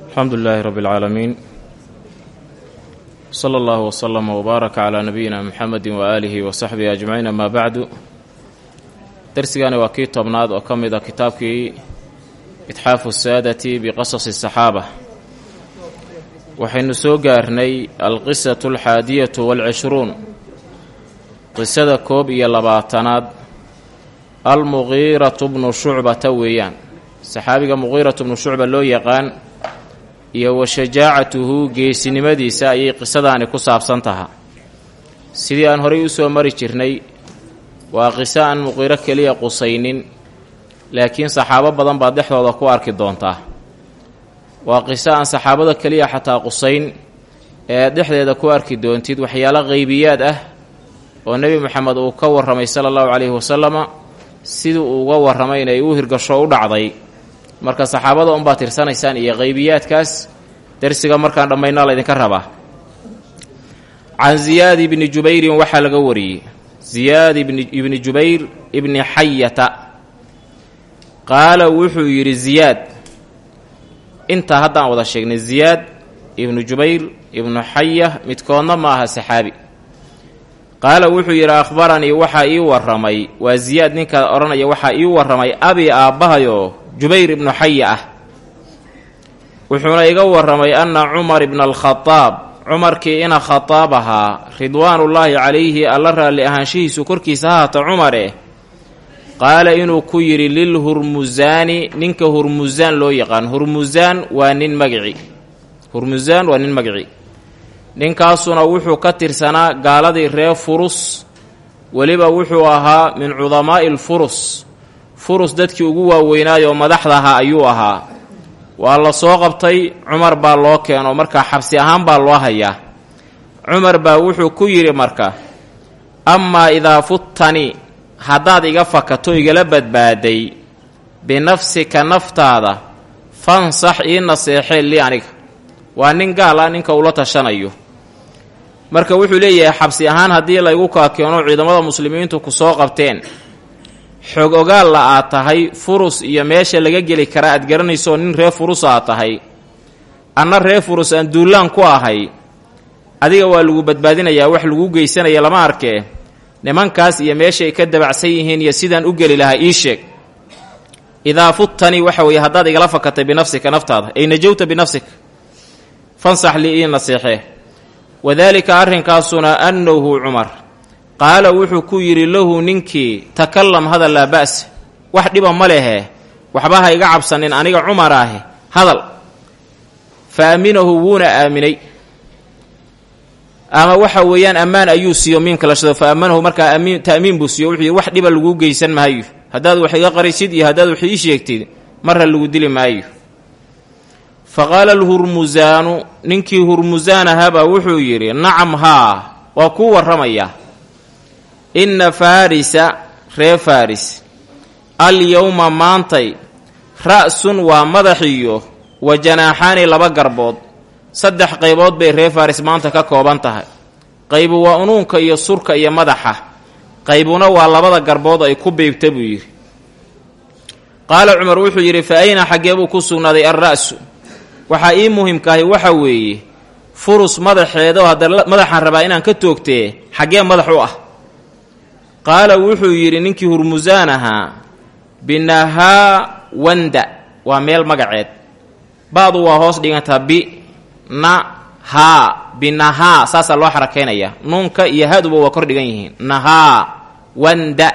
alxamdu lilaahi rabbi اlcaalamiin sala allahu wslama wbaaraka calaa nabiyina muxamedi waaalihi wa saxbihi ajmaciin amaa bacdu darsigani waa kii tobnaad oo ka mid a kitaabkii itxaafu saadati biqasasi asaxaaba waxaynu soo gaarnay alqisatu alxaadiyatu waalcishruun qisada koob iyo labaatanaad. Almuqiiratu bnu shucbata weeyaan. Saxaabiga muqiiratu bnu shucba loo yaqaan iyo wa shajaacatuhu geesinimadiisa ayay qisadaani ku saabsan taha. Sidii aan horay u soo mari jirnay waa qiso aan muqiiro keliya qusaynin laakiin saxaabo badan baad dhexdooda ku arki doontaa waa qiso aan saxaabada keliya xataa qusayn ee dhexdeeda ku arki doontid waxyaalo qeybiyaad ah oo nebi moxamed uu ka warramay sala allahu calayhi wasalama sidii uu uga warramay inay u hirgasho u dhacday marka saxaabada unbaad tirsanaysaan iyo qeybiyaadkaas darsiga markaan dhammaynaa laydinka rabaa. Can ziyaad ibni jubayrin waxaa laga wariyey. Ziyaad ibni jubayr ibni xayata. Qaala wuxuu yidhi ziyaad intaa haddaan wada sheegnay ziyaad ibnu jubayr ibnu xaya midkoodna ma aha saxaabi. Qaala wuxuu yidhi akhbaranii waxaa ii warramay. Waa ziyaad ninka odhanaya waxaa ii warramay abi aabbahayoo jubayr ibnu xaya ah wuxuuna iga warramay anna cumar ibna alkhadaab cumarkii ina khadaab ahaa ridwaanullaahi calayhi alla raalli ahaanshihiisu korkiisa ha haata cumare qaala inuu ku yidhi lilhurmusaani ninka hurmusaan loo yaqaan. Hurmusaan waa nin magici hurmusaan waa nin magici ninkaasuna wuxuu ka tirsanaa gaaladii reer furus. Weliba wuxuu ahaa min cudamaa'i lfurus furus dadkii ugu waaweynaayoo madaxda ahaa ayuu ahaa. Waa la soo qabtay cumar baa loo keeno markaa xabsi ahaan baa loo hayaa cumar baa wuxuu ku yidhi marka amaa idaa futtani haddaad iga fakato igala badbaaday binafsika naftaada fansax ii naseexee lii aniga. Waa nin gaal ah ninka ula tashanayo. Marka wuxuu leeyahay xabsi ahaan haddii laygu kaakeeno ciidamada muslimiintu ku soo qabteen xog ogaalla aad tahay furus iyo meesha laga geli karaa aad garanayso nin reer furus aad tahay. Anna reer furus aan duullaan ku ahay. Adiga waa lagu badbaadinayaa wax lagu geysanaya lama arkee nimankaas iyo meeshaay ka dabacsan yihiin iyo sidaan u geli lahaa ii sheeg. Idaa futtanii waxa weeye haddaad igala fakatay binafsika naftaada. Ay najowta binafsika fansax lii ii naseexee wadaalika arrinkaasuna annahu cumar qaala wuxuu ku yidhi lahu ninkii takallam hadal laa ba'sa wax dhiba ma lehe. Waxba ha iga cabsanin aniga cumar ahe hadal. Fa aaminahu wuuna aaminay. Ama waxa weeyaan ammaan ayuu siiyo miin kala shado fa markaa amiin ta'miin buu siiyo wuxuu wax dhiba laguu geysan maayo. Haddaad wax iga qarisid iyo haddaad wax ii sheegtid marra lagu dili maayo. Fa qaala alhurmusaanu ninkii hurmusaan ahaabaa wuxuu yidhi nacam haa waa kuu warramayaa inna farisa ree faris. Alyowma maantay ra'sun waa madaxiyo wa janaaxaani laba garbood. Saddex qaybood bay ree faris maanta ka kooban tahay. Qaybu waa unuunka iyo surka iyo madaxa. Qaybuna waa labada garbood ay ku beybta buu yidhi. Qaala cumar wuxuu yidhi fa ayna xaggee buu ku sugnaaday alra'su waxaa ii muhimkaahi waxa weeye furus madaxeedaoo hadda madaxaan rabaa inaan ka toogtee xaggee madax u ah qaala wuxuu yidhi ninkii hurmusaan ahaa binahaa wanda waa meel magaceed. Ba'du waa hoos dhigantaa bi na haa binahaa saasaa loo xarakaynayaa. Nuunka iyo haduba waa kor dhigan yihiin. Nahaa wanda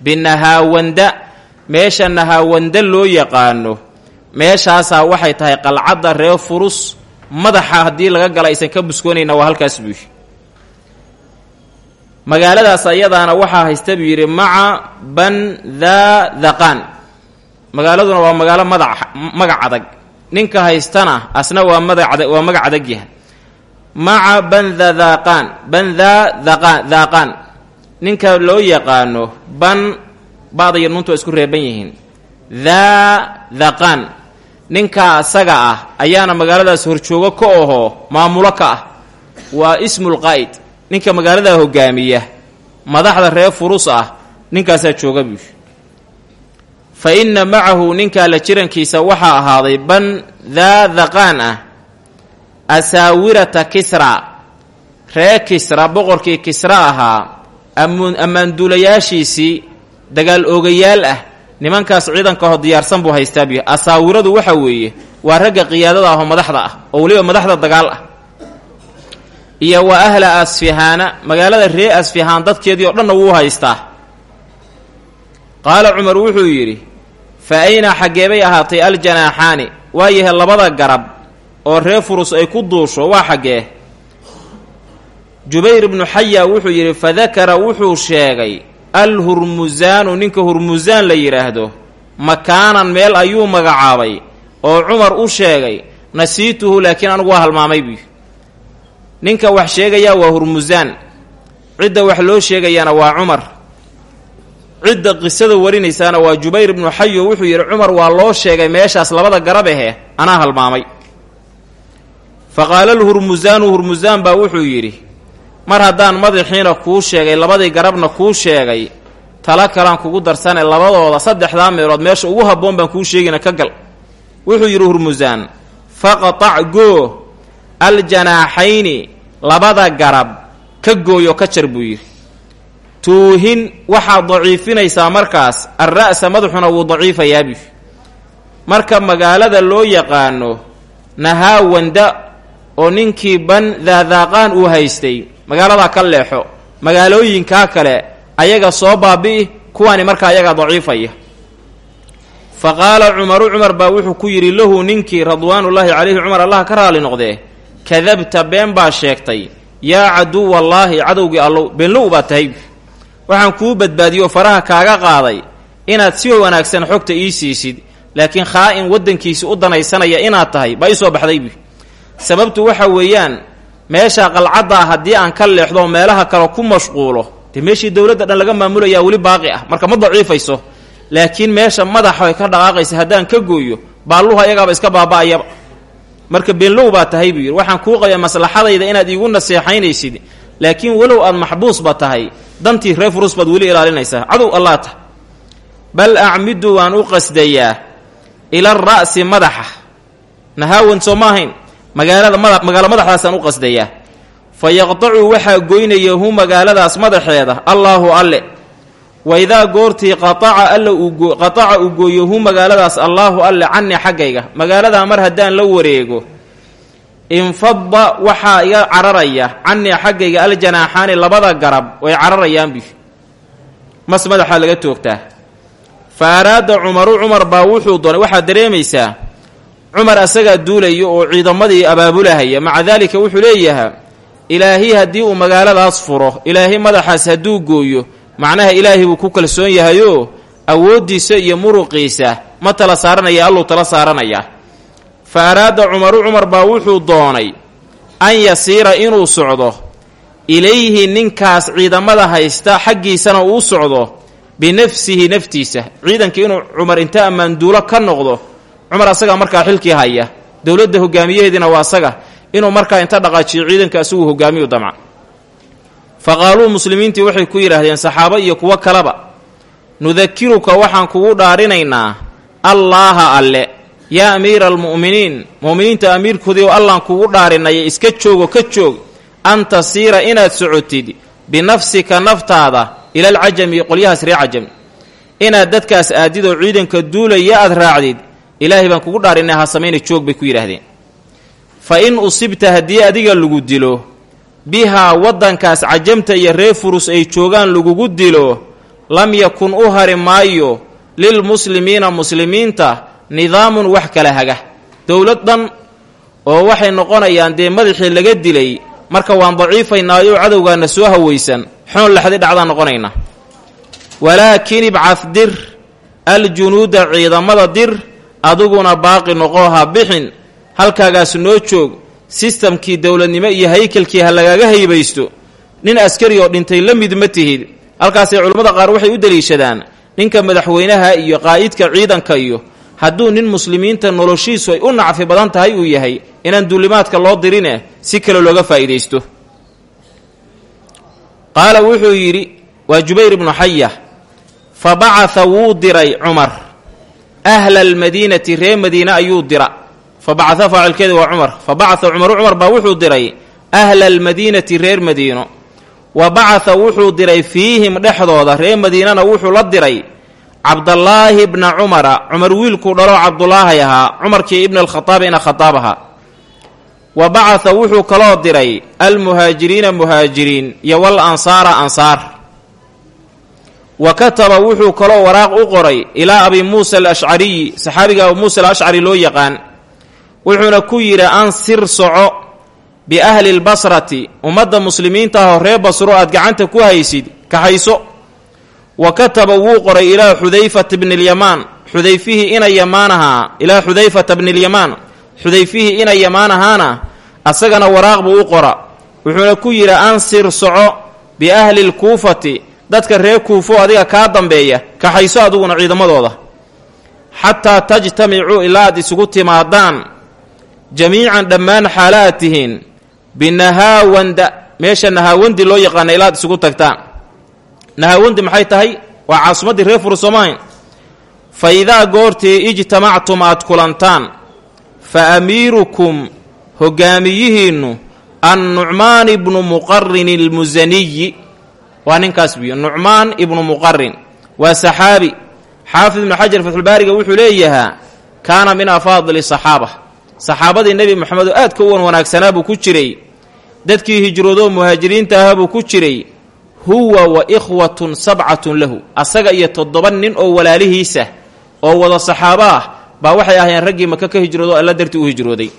binahaa wanda meesha nahaa wanda loo yaqaano meeshaasaa waxay tahay qalcadda reer furus. Madaxa haddii laga gala aysan ka buskoonayna waa halkaas buu yidhi magaaladaas ayadaana waxaa haysta buu yidhi maca ban daa daqaan magaaladuna waa magaalo madac magac adag. Ninka haystana asna waa madac waa magac adag yahay. Maca banda daaqaan bandaa daqaan daaqaan ninka loo yaqaano ban ba'da iyo nuuntu waa isku reeban yihiin. Daa daqaan ninka asaga ah ayaana magaaladaas horjoogo ka ahoo maamulo ka ah. Waa ismulqaa'id ninka magaaladaa hogaamiya madaxda reer furus ah ninkaasaa jooga buu fa inna macahu ninkaa la jirankiisa waxaa ahaaday ban daa daqaan ah asaawirata kisra. Ree kisra boqorkii kisra ahaa ammaanduulayaashiisii dagaal oogayaal ah nimankaas ciidankaho diyaarsan buu haystaabiyo asaawiradu waxa weeye waa ragga qiyaadada ahoo madaxda ah oo weliba madaxda dagaal ah iyo wa ahla asfihaana magaalada ree asfihaan dadkeedii oo dhanna wuu haystaa. Qaala cumar wuxuu yidhi fa ayna xaggeebay ahaatay aljanaaxaani waayahe labada garab oo ree furus ay ku duusho waa xaggee? Jubayr ibnu xaya wuxuu yidhi fadakara wuxuu sheegay alhurmusaanu ninka hurmusaan la yidhaahdo makaanan meel ayuu magacaabay. Oo cumar u sheegay nasiituhu laakiin anigu waa halmaamay buy ninka wax sheegayaa waa hurmusaan cidda wax loo sheegayaana waa cumar. Cidda qisada warinaysaana waa jubayr ibnu xayo wuxuu yidhi cumar waa loo sheegay meeshaas labada garab ahe anaa halmaamay. Fa qaala alhurmusaanu hurmusaan baa wuxuu yidhi mar haddaan madaxiina kuu sheegay labadii garabna kuu sheegay tala kalaan kugu darsane labadooda saddexdaa meelood meesha ugu habboon baan kuu sheegina ka gal. Wuxuu yidhi hurmusaan faqtac goo aljanaaxayni labada garab ka gooyo ka jar buu yidhi. Tuuhin waxaad daciifinaysaa markaas alra'sa madaxuna wuu daciifayaabuu marka magaalada loo yaqaano nahaawanda oo ninkii ban daadaaqaan uu haystay magaaladaa ka leexo magaalooyinkaa kale ayaga soo baabi'i kuwaani markaa ayagaa daciifaya. Fa qaala cumaru cumar baa wuxuu ku yidhi lahu ninkii radwaanullaahi calayhi cumar allah ka raali noqdee kadabta been baa sheegtay yaa caduwallaahi cadowgii allow beenlow baa tahay. Waxaan kuu badbaadiyoo faraha kaaga qaaday inaad si wanaagsan xogta ii siisid laakiin khaa-in waddankiisi u danaysanaya inaad tahay baa ii soo baxdaybi sababtu waxa weeyaan meesha qalcaddaa haddii aan ka leexdo meelaha kale ku mashquulo dee meeshii dowladda dhan laga maamulayaa weli baaqi ah marka ma daciifayso. Laakiin meesha madaxa ay ka dhaqaaqaysa haddaan ka gooyo baalluhu ayagaaba iska baaba'ayaba marka beenlow baa tahay buu yidhi waxaan kuu qabaa maslaxadayda inaad iigu naseexaynaysid laakiin walow aad maxbuusba tahay dantii reer furus baad weli ilaalinaysaa cadow allaa tah bal acmidu waan u qasdayaa ila ra'si madaxa nahaawan soo ma ahayn magaalada mada magaalo madaxdaasaan u qasdayaa. Fa yaqtacu waxaa goynaya hu magaaladaas madaxeeda allaahu alle wa idaa goortii qataca alla uu qataca uu gooyo hu magaaladaas allaahu alle cani xaggayga magaaladaa mar haddaan la wareego infadda waxaa iga cararaya canii xaggayga aljanaaxaani labada garab way cararayaanbi mas madaxaa laga toogtaa fa araada cumaru cumar baa wuxuu doonay waxaad dareemaysaa cumar asagaa duulaya oo ciidamadii abaabulahaya maca daalika wuxuu leeyahaa ilaahi haddii uu magaaladaas furo ilaahay madaxaas hadduu gooyo macnaha ilaahay buu ku kalsoon yahayoo awooddiisa iyo muruqiisa ma tala saaranaya alluu tala saaranayaa fa araada cumaru cumar baa wuxuu doonay an yasiira inuu socdo ilayhi ninkaas ciidamada haysta xaggiisana uu socdo binafsihi naftiisa. Ciidanka inuu cumar inta ammaanduulo ka noqdo cumar asagaa markaa xilkii haya. Dowladda hogaamiyaheediina waa asaga. Inuu markaa inta dhaqaajiyo ciidanka asigu hogaamiyu damca fa qaaluu muslimiintii waxay ku yidhaahdeen saxaabo iyo kuwo kaleba nudakiruka waxaan kugu dhaarinaynaa allaaha alle. Yaa amiira almu'miniin mu'miniinta amiirkoodii oo allaan kugu dhaarinaya iska joogo ka joog. An tasiira inaad socotid binafsika naftaada ila alcajami qolyahaas ree cajam. Inaad dadkaas aadidoo ciidanka duulaya aad raacdid ilaahay baan kugu dhaarinay ha samayna joog bay ku yidhaahdeen. Fa in usibta haddii adiga lagu dilo bihaa waddankaas cajamta iyo reer furus ay joogaan lagugu dilo lam yakun u hari maayo lilmuslimiina muslimiinta nidaamun wax kala haga. Dowlad dhan oo waxay noqonayaan dee madaxii laga dilay marka waan daciifaynaayo cadowgaana soo hawaysan xoon laxdi dhacdaan noqonaynaa walaakin ibcad dir aljunuuda ciidamada dir adiguna baaqi noqoo ha bixin halkaagaas noo joog sistamkii dowladnimo iyo haykalkii ha lagaaga haybaysto nin askari oo dhintay la mid ma tihid. Halkaasay culammada qaar waxay u deliishadaan ninka madaxweynaha iyo qaa'idka ciidanka iyo hadduu nin muslimiinta noloshiisu ay u nacfi badan tahay uu yahay inaan duulimaadka loo dirine si kale looga faa'iidaysto. Qaala wuxuu yidhi waa jubayr ibnu xaya fa bacatha wuu diray cumar. Ahla almadiinati ree madiine ayuu dira fa bacaa faacilkeedi waa cumar fa bacaa cumaru cumar baa wuxuu diray ahla almadiinati reer madiino wa bacaa wuxuu diray fiihim dhexdooda reer madiinana wuxuu la diray cabdallaahi bna cumara cumar wiilkuu dhaloo cabdulaahay ahaa cumarkii ibna alkhadaab ina khadaab ahaa wa bacaa wuxuu kaloo diray almuhaajiriina muhaajiriin iyo wal ansaara ansaar wa kataba wuxuu kaloo waraaq u qoray ilaa abi muusa alashcariyi saxaabiga abu muusa alashcari loo yaqaan wuxuuna ku yidhi ansir soco biahli lbasrati ummadda muslimiinta ahoo ree basro aad gacanta ku haysid kaxayso wa kataba wuu qoray ilaa xudayfata bni lyamaan xudayfihii ina yamaan ahaa ilaa xudayfata bni lyamaan xudayfihii ina yamaan ahaana asagana waraaq buu u qora. Wuxuuna ku yidhi ansir soco biahli lkuufati dadka reer kuufo adiga kaa dambeeya kaxayso adiguna ciidamadooda. Xataa tajtamicuu ilaa aad isugu timaadaan jamiican dhammaan xaala aad tihiin binahaawanda meesha nahaawandi loo yaqaana ilaa aad isugu tagtaan. Nahaawandi maxay tahay? Waa caasimaddii reer furusoomahin fa idaa goortii ijtamactum aad kulantaan fa amiirukum hogaamiyihiinnu annucmaan ibnu muqarin ilmusaniyi waa ninkaas biyo nucmaan ibnu muqarin waa saxaabi. Xaafid ibnu xajar fatxulbaariga wuxuu leeyahaa kaana min afaadili saxaaba saxaabadii nebi moxamed oo aadka u wan wanaagsanaa buu ku jiray. Dadkii hijroodoo muhaajiriinta ahaa buu ku jiray. Huwa wa ikhwatun sabcatun lahu. Asaga iyo toddoba nin oo walaalihiisa oo wada saxaabo ah baa waxay ahaayeen raggii maka ka hijroodo alla dartii u hijrooday.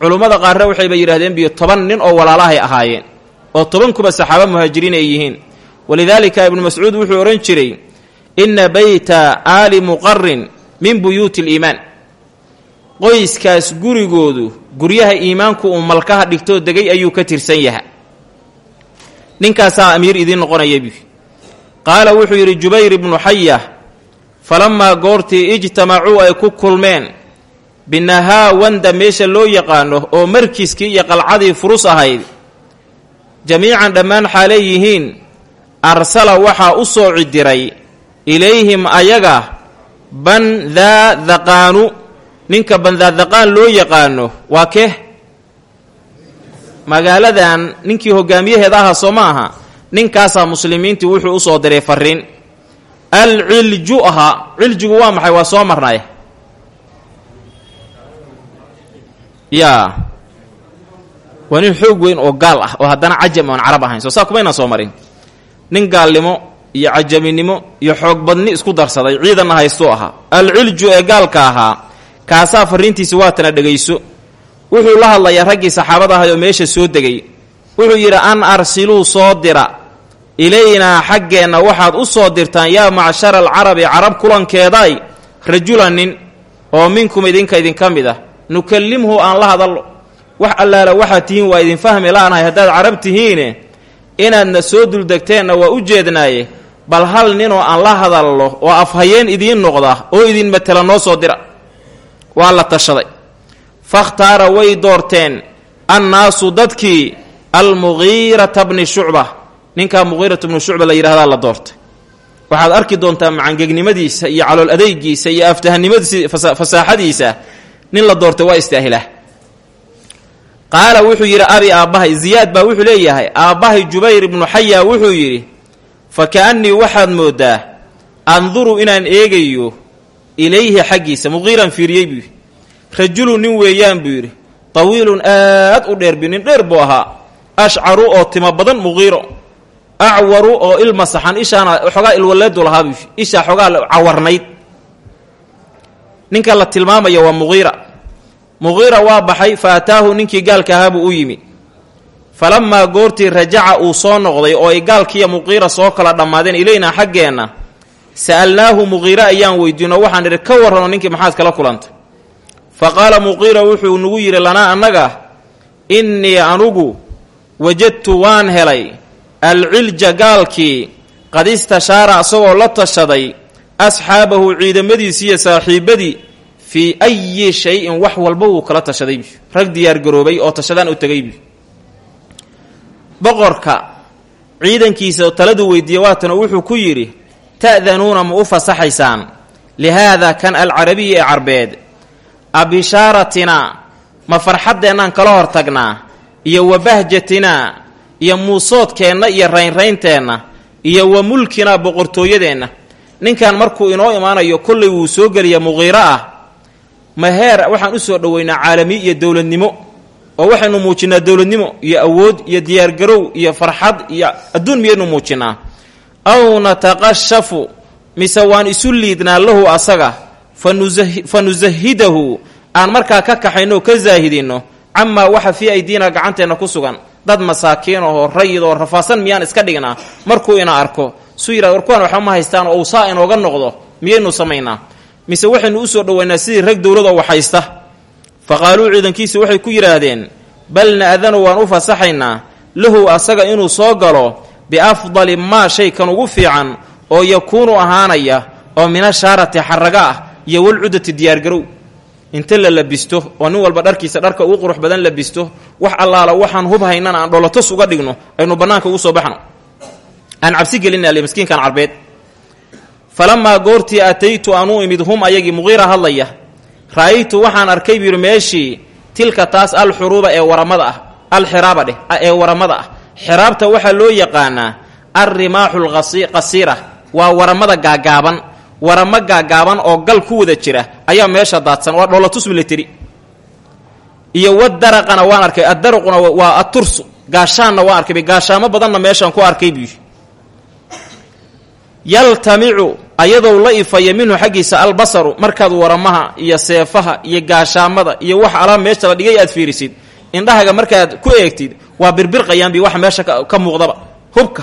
Culummada qaarre waxayba yidhahdeen biyo toban nin oo walaalahay ahaayeen oo tobankuba saxaaba muhaajiriin ay yihiin. Walidaalika ibnu mascuud wuxuu odhan jiray inna beyta aali muqarin min buyuuti liimaan qoyskaas gurigoodu guryaha iimaanku uu malkaha dhigtoo degay ayuu ka tirsan yaha ninkaasaa amiir idiin noqonaya bi qaala wuxuu yidhi jubayr ibnu xaya falamaa goortii ijtamacuu ay ku kulmeen. Binahaawanda meesha loo yaqaano oo markiskii iyo qalcadii furus ahayd jamiican dhammaan xaalay yihiin arsala waxaa u soo cidiray ilayhim ayaga bandaadaqaanu ninka bandaadaqaan loo yaqaano waa kee magaaladan ninkii hogaamiyaheeda ahaa soo aha. Ninkaasaa muslimiintii wuxuu u soo diray fariin al cilju ahaa ciljigu waa maxay? Waa soo marnay. Yaa. Waa nin xoog weyn oo gaal ah oo haddana cajam oon carab ahayn. Soo saa kumaynaan soo marin. Nin gaalnimo iyo cajaminimo iyo xoog badni isku darsaday. Ciidanna haystuu ahaa alcilju ee gaalka ahaa kaasaa fariintiisi waatana dhegayso wuxuu la hadlayaa raggii saxaabada ahay oo meesha soo degay. Wuxuu yidhi an arsiluu soo dira. Ilaynaa xaggeenna waxaad u soo dirtaan yaa macshara alcarabi carab kulankeeday rajulan nin oo minkum idinka idinka mid ah. Nukallimhu aan la hadallo. Wax allaala waxaad tihiin waa idin fahmi la'nahay. Haddaad carab tihiine inaadna soo duldegteenna waa u jeednaaye. Bal hal ninoo aan la hadallo oo afhayeen idiin noqda oo idin matela noo soo dira waa la tashaday. Fakhtaara way doorteen annaasu dadkii almugiirata bni shucba ninkaa muqiirata bnu shucba la yidhahdaa la doortay. Waxaad arki doontaa macangegnimadiisa iyo calool adeygiisa iyo aftahanimadiisa fasaaxadiisa nin la doortay waa istaahilaa. Qaala wuxuu yidhi abi aabbahay ziyaad baa wuxuu leeyahay. Aabbahay jubayr ibnu xaya wuxuu yidhi fa ka'annii waxaad mooddaa anduru inaan eegayo ilayhi xaggiisa muqiiran fiiriyey buu yidhi. Rajulu nin weeyaan buu yidhi tawiilun aad u dheer bi nin dheer buu ahaa. Ashcaru oo timo badan muqiiro acwaru oo ilma saxan ishaana xoogaa ilwaleedu lahaa buu ishaa xoogaa cawarnayd. Ninka la tilmaamaya waa muqiira muqiira waa baxay fa ataahu ninkii gaalka ahaa buu u yimi. Falamaa goortii rajaca uu soo noqday oo ay gaalkiiyo muqiira soo kala dhammaadeen ilaynaa xaggeenna sa'alnaahu muqiire ayaan weydiino waxaan idhi ka warrano ninkii maxaad kala kulantay fa qaala muqiira wuxuu nagu yidhi lanaa annaga innii anugu wajadtu waan helay alcilja gaalkii qad istashaara asagoo la tashaday asxaabahu ciidamadiisi iyo saaxiibadii fii ayi shay-in wax walba wuu kala tashadaybi rag diyaargaroobay oo tashadaan u tegaybi boqorka ciidankiisa taladu weydiiye waatana wuxuu ku yidhi ta'danuuna ma u fasaxaysaan. Lihaada kan alcarabiyi ee carbeed abishaaratinaa ma farxaddeenaan kala hor tagnaa iyo wa bahjatinaa iyo muusoodkeenna iyo raynraynteenna iyo wa mulkinaa boqortooyadeenna. Ninkan markuu inoo imaanayo kollay wuu soo geliya muqiiro ah. Ma heer waxaan u soo dhoweynaa caalami iyo dowladnimo oo waxaynu muujinnaa dowladnimo iyo awood iyo diyaargarow iyo farxad iyo adduun miyaynu muujinnaa aw nataqashafu mise waan isu liidnaa lahu asaga fa nusahidahu aan markaa ka kaxayno ka saahidinno camaa waxa fii aydiina gacanteenna ku sugan dad masaakiin ahoo rayid oo rafaasan miyaan iska dhignaa markuu ina arko suu yidhahd waxba ma haystaan oo owsaa inooga noqdo miyaynu samaynaa? Mise waxaynu u soo dhoweynaa sidii rag dowladoo waxhaysta fa qaaluu ciidankiisa waxay ku yidhaahdeen bal na'danu waan u fasaxaynaa lahu asaga inuu soo galo biafdali maa shay kan ugu fiican oo yakuunu ahaanaya oo minashaarati xaraga ah iyo walcudati diyaargarow inta la labisto oo nin walba dharkiisa dharka ugu qurux badan labisto wax allaala waxaan hub haynana aan dholotos uga dhigno aynu bannaanka ugu soo baxno. Aan cabsi gelinale miskiinkan carbeed. Falamaa goortii ataytu anuu imid hum ayagii muqiira hadlaya ra'aytu waxaan arkay buu yidhi meeshii tilka taas alxuruuba ee waramada ah ee waramada ah xiraabta waxaa loo yaqaanaa alrimaaxu lqasiira waa waramada gaagaaban. Waramo gaagaaban oo gal ku wada jira ayaa meesha daadsan. Waa dhoolatus military iyo wadaraqana waan arkay. Addaraquna waa atursu gaashaanna waan arkay. Gaashaamo badanna meeshaan ku arkay buu yaltamicu ayadoo la ifaya minhu xaggiisa albasaru markaad waramaha iyo seefaha iyo gaashaamada iyo wax alaa meesha la dhigay aad fiirisid. Indhahaga markaad ku eegtid waa birbirqayaanbi wax meesha ka muuqdaba. Hubka.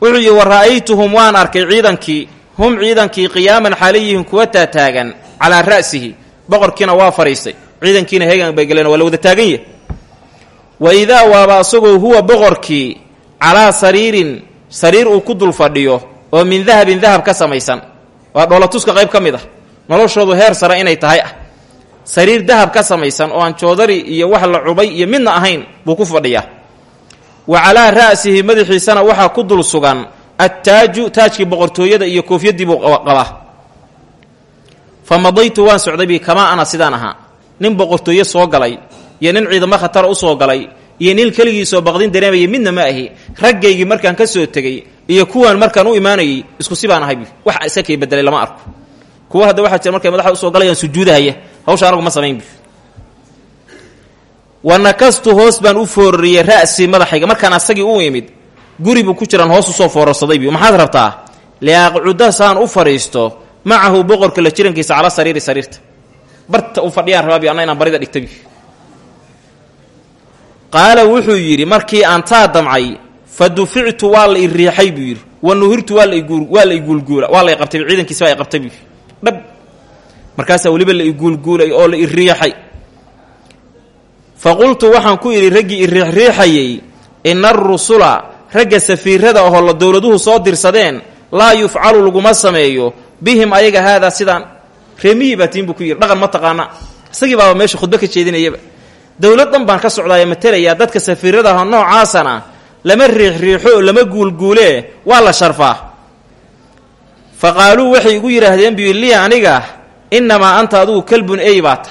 Wuxuu yidhi wa ra'aytuhum waan arkay ciidankii. Hum ciidankii qiyaaman xaalayihin kuwa taataagan calaa ra'sihi. Boqorkiina waa fadhiistay ciidankiina heegan bay galeen waa la wada taagan yahy wa idaa waaba asagoo huwa boqorkii calaa sariirin sariir uu ku dul fadhiyo oo min dahabin dahab ka samaysan. Waa dhoolatuska qayb ka mid ah. Noloshoodu heer sare inay tahay ah sariir dahab ka samaysan oo aan joodari iyo wax la cubay iyo midna ahayn buu ku fadhiyaa. Wa calaa ra'sihi madaxiisana waxaa ku dul sugan attaaju taajkii boqortooyada iyo koofyaddii buu qabaa fa madaytu waan socday ana sidaan ahaa. Nin boqortooye soo galay iyo nin ciidamo khatara u soo galay iyo nin keligiisoo baqdin dareemaya midna ma ahi. Raggaygii markaan ka soo tegey iyo kuwaan markaan u imaanayay isku si baan ahay wax iska bedelay lama arko. Kuwa hadda waxaa jira markay madaxda u soo galayaan sujuudahaya hawsha anagu ma samayn bu wa nakastu hoos baan u foorariyey ra'sii madaxayga. Markaan asagii u imid guri ku jiraan hoos u soo foorarsaday bu maxaad rabtaa? Liaqcuda saan u fadhiisto macahu boqorka la jirankiisa cala sariiri sariirta. Barta u fadhiyaan rabaa bi anna inaan barida dhigta bi qaala wuxuu yidhi markii aan taa damcay fa dufictu waa la i riixay buu yidhi. Wa nuhirtu waa waa la iguulguula waa la i qabtay ciidankiisa baa i qabtay buu dhab markaasaa weliba la iguulguulay oo la i riixay fa qultu waxaan ku idhi raggii i riixriixayey ina arusula ragga safiirada ahoo la dowladuhu soo dirsadeen laa yufcalu laguma sameeyo bihim ayaga haadaa sidaan reemihii baa tiin buu ku yidhi dhaqan ma taqaana. Isagii baaba meesha khudbo ka jeedinayaba. Dowlad dhan baan ka socdaaya matelayaa dadka safiiradaha noocaasana lama riixriixo oo lama guulguulee waa la sharfaa. Fa qaaluu waxay igu yidhaahdeen aniga innamaa anta adugu kalbun ey baad. Ta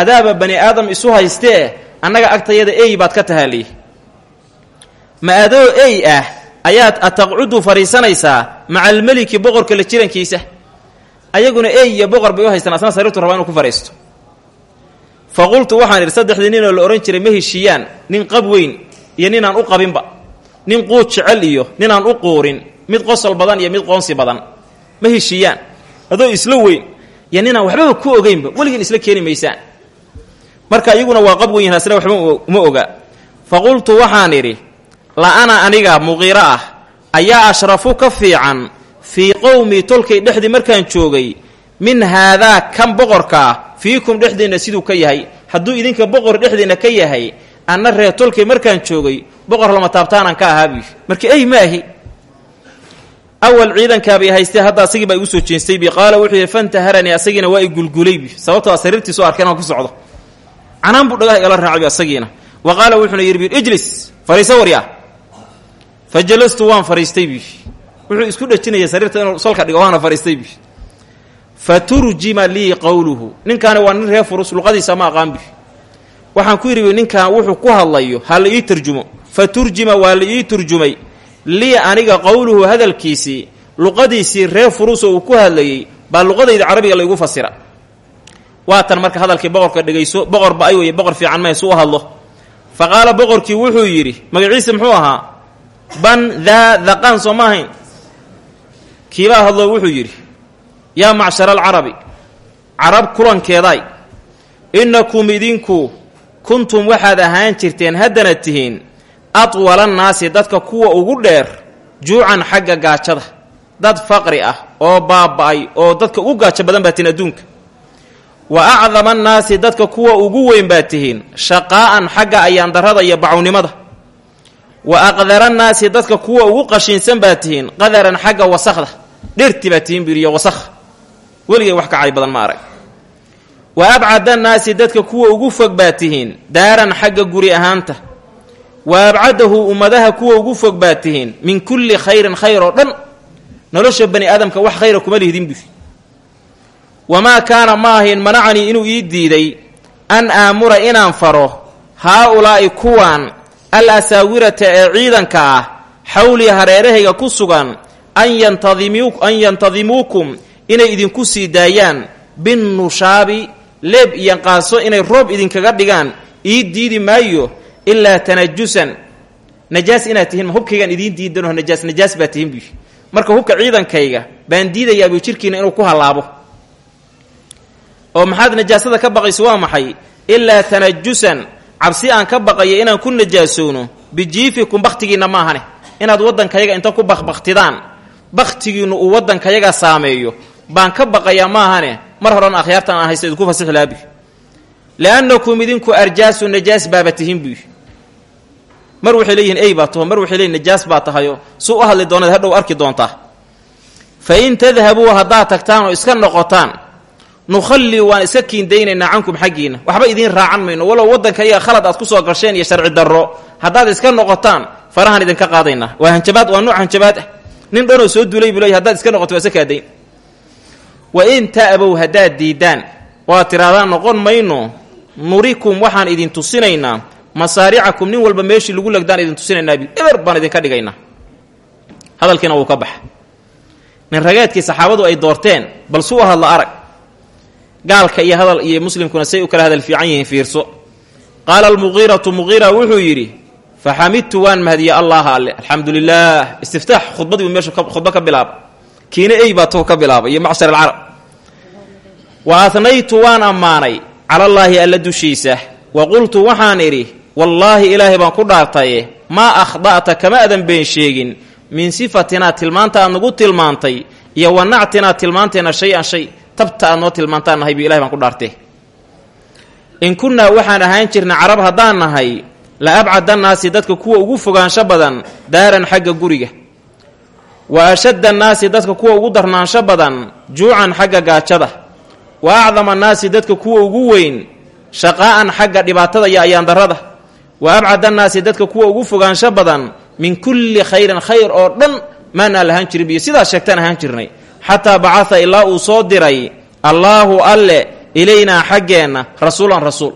adaaba bani aadam isu haystee annaga agtayada ey baad ka tahaaliye. Ma adoo ey ah ayaad ataqcudu fadhiisanaysaa maca almeliki boqorka la jirankiisa. Ayaguna ey iyo boqor bay u haystaan asna sariirtu rabaa inuu ku fadhiisto fa qultu waxaan idhi saddexdii ninoo la odhan jiray ma heshiiyaan nin qab weyn iyo ninaan u qabinba. Nin quud jecel iyo ninaan u quurin mid qosol badan iyo mid qoonsi badan. Ma heshiiyaan adoo isla weyn iyo ninaan waxbaba ku ogeynba weligiin isla keeni maysaan marka iyaguna waa qab weyn asna waxba uma oga. Fa qultu waxaan idhi la-ana aniga muqiiro ah ayaa ashrafu ka fiican fii qowmii tolkay dhexdii markaan joogay min haadaa kan boqorkaa fiikum dhexdiinna siduu ka yahay. Hadduu idinka boqor dhexdiinna ka yahay anna reer tolkay markaan joogay boqor lama taabtaanaan ka ahaa buy marka ey ma ahi awal ciidankaabay haystee hadda asagii baa igu soo jeestay bi qaala wuxuu yidhi fantaharanii asagiina waa i gulgulay bi. Sababtoo sariirtiisu arkeen aan ku socdo. Canaan buu dhagaha igala raacay asagiina. Wa qaala wuxuuna yidhi ijlis fariiso waryaa fa jalastu waan fariistay bi. Wuxuu isku dhejinaya sariirta inuu solka dhigo waana fariistay bi. Fa turjima lii qowluhu ninkaani waa nin reer furus luqadiisa ma aqaan bi. Waxaan ku yidhi ninkan wuxuu ku hadlayo ha ii turjumo. Fa turjima waa ii turjumay lii aniga qowluhu hadalkiisii luqadiisii reer furus oo uu ku hadlayey baa luqadayda carabiga laygu fasira. Waatan marka hadalkii boqorka dhegayso boqorba ay weye boqor fiican mahe su u hadlo. Fa qaala boqorkii wuxuu yidhi magaciisa muxuu ahaa ban daa daqaan soo ma ahayn. Kiibaa hadlo wuxuu yidhi yaa macshara alcarabi carab kulankeeday innakum idinku kuntum waxaad ahaan jirteen haddana tihiin atwalannaasi dadka kuwa ugu dheer juucan xagga gaajada. Dad faqri ah oo baaba'ay oo dadka ugu gaajo badan baa tihiin adduunka. Wa acdama annaasi dadka kuwa ugu weyn baa tihiin shaqaa'an xagga ayaandarrada iyo bacownimada wa aqdara annaasi dadka kuwa ugu qashiinsan baa tihiin qadaran xagga wasakhda dhirti baa tihiin biriyo wasakh weligay wax kacay badan ma wa abcada annaasi dadka kuwa ugu fog baa tihiin daaran xagga guri ahaanta wa abcadahu ummadaha kuwa ugu fog baa tihiin min kulli khayrin khayr oo dhan. Nolosha bani aadamka wax khayra kuma lihdin bu wamaa kaana ma ahayn manacanii inuu ii diiday an aamura inaan faro haa-ulaa'i kuwaan al asaawirata ee ciidanka ah xawlii hareerahayga ku sugan an yantadimuukum inay idinku sii daayaan binnushaabi leeb iyo qaaso inay roob idinkaga dhigaan ii diidi maayo ilaa tanajusan najaas inaad tihiin ma hubkaygaan idiin diidanoo najaas najaas baa tihiin buy marka hubka ciidankayga baan diidayaa buu jirkiina inuu ku hallaabo oo maxaad najaasada ka baqayso waa maxay ilaa tanajusan cabsi aan ka baqayo inaan ku najaasowno bijiifikum bakhtigiinna ma ahane inaad waddankayaga inta ku bakbaktidaan bakhtigiinnu uu waddankayaga saameeyo baan ka baqayaa ma ahane mar horan akhyaartan aan haysta idinku fasixi idinku arjaasu najaas baaba tihiin buy mar waxay leeyihiin ey baa taho mar waxay leeyihiin najaas baa tahayo. Suu u hadli doonad hadhow arki doontaa. Fa in tadhabuu haddaad tagtaan oo iska noqotaan nukhallii waan iska kiindaynaynaa cankum xaggiinna waxba idiin raacan mayno walow waddanka iyaga khalad aad ku soo gasheen iyo sharci darro haddaad iska noqotaan farahaan idinka qaadaynaa waa hanjabaad waa nuuc hanjabaad. Nin dhanoo soo duulay buu leeyahy iska noqoto iska kaadayn. Wa in ta'bow haddaad diiddaan waad tirahdaan noqon mayno nurikum waxaan idin tusinaynaa masaaricakum nin walba meeshii lagu legdaan idin tusinaynaab eber baan idinka dhigaynaa. Hadalkiina wuu ka baxa. Nin rageedkii saxaabadu ay doorteen bal suu hadla arag. Gaalka iyo hadal iyo muslimkuna say u kala hadal fiican yihiin fiirso. Qaala almuqiiratu muqiira wuxuu yidhi faxamidtu waan mahdiye allaha alle. Alxamdu lilaah istiftaax khudbadii meesha khudbo ka bilaaba kiina ey baa toho ka bilaaba iyo macshar alcarab. Wa ahnaytu waan ammaanay calallaahi alla dushiisa. Wa qultu waxaan idhi wallaahi ilaahay baan ku dhaartaye maa akhda'ta kama adan been sheegin. Min sifatinaa tilmaanta aad nagu tilmaantay iyo wa nactinaa tilmaanteenna shay-an shay tabta aad noo tilmaantaan bu ilahay baan ku dhaartee in kunnaa waxaan ahaan jirnay carab haddaan nahay la abcadannaasi dadka kuwa ugu fogaansho badan daaran xagga guriga. Wa ashadda annaasi dadka kuwa ugu darnaansho badan juucan xagga gaajada. Wa acdama annaasi dadka kuwa ugu weyn shaqaa'an xagga dhibaatada iyo ayaandarrada wa abcad annaasi dadka kuwa ugu fogaansho badan min kulli khayrin khayr oo dhan maanaan lahaan jirin. Biyo sidaas sheegtaan ahaan jirnay. Xataa bacaa ilaa uu soo diray allaahu alle ilaynaa xaggeenna rasuulan rasuul.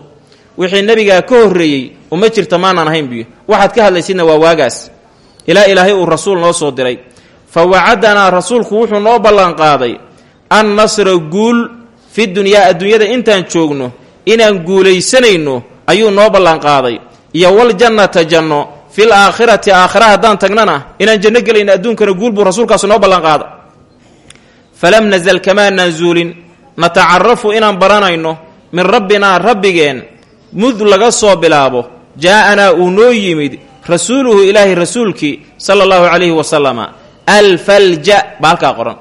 Wixii nebigaa ka horreeyey uma jirta maanaan ahayn biyo. Waxaad ka hadlaysidna waa waagaas. Ilaa ilaahay uu rasuul noo soo diray. Fa wacadanaa rasuulku wuxuu noo ballanqaaday an nasra guul fi dunyaa adduunyada intaan joogno inaan guulaysanayno ayuu noo ballanqaaday iyo waljannata janno fil aakhirati aakhira haddaan tagnana inaan janno gelayno adduunkana guul buu rasuulkaasu noo ballanqaada falam nasal kamaanaan zuulin natacarafu inaan baranayno min rabbinaa rabbigeen mud laga soo bilaabo jaa'anaa uu noo yimid rasuuluhu ilaahay rasuulkii sala allahu calayhi wasalama alfalja baa halkaa qoran.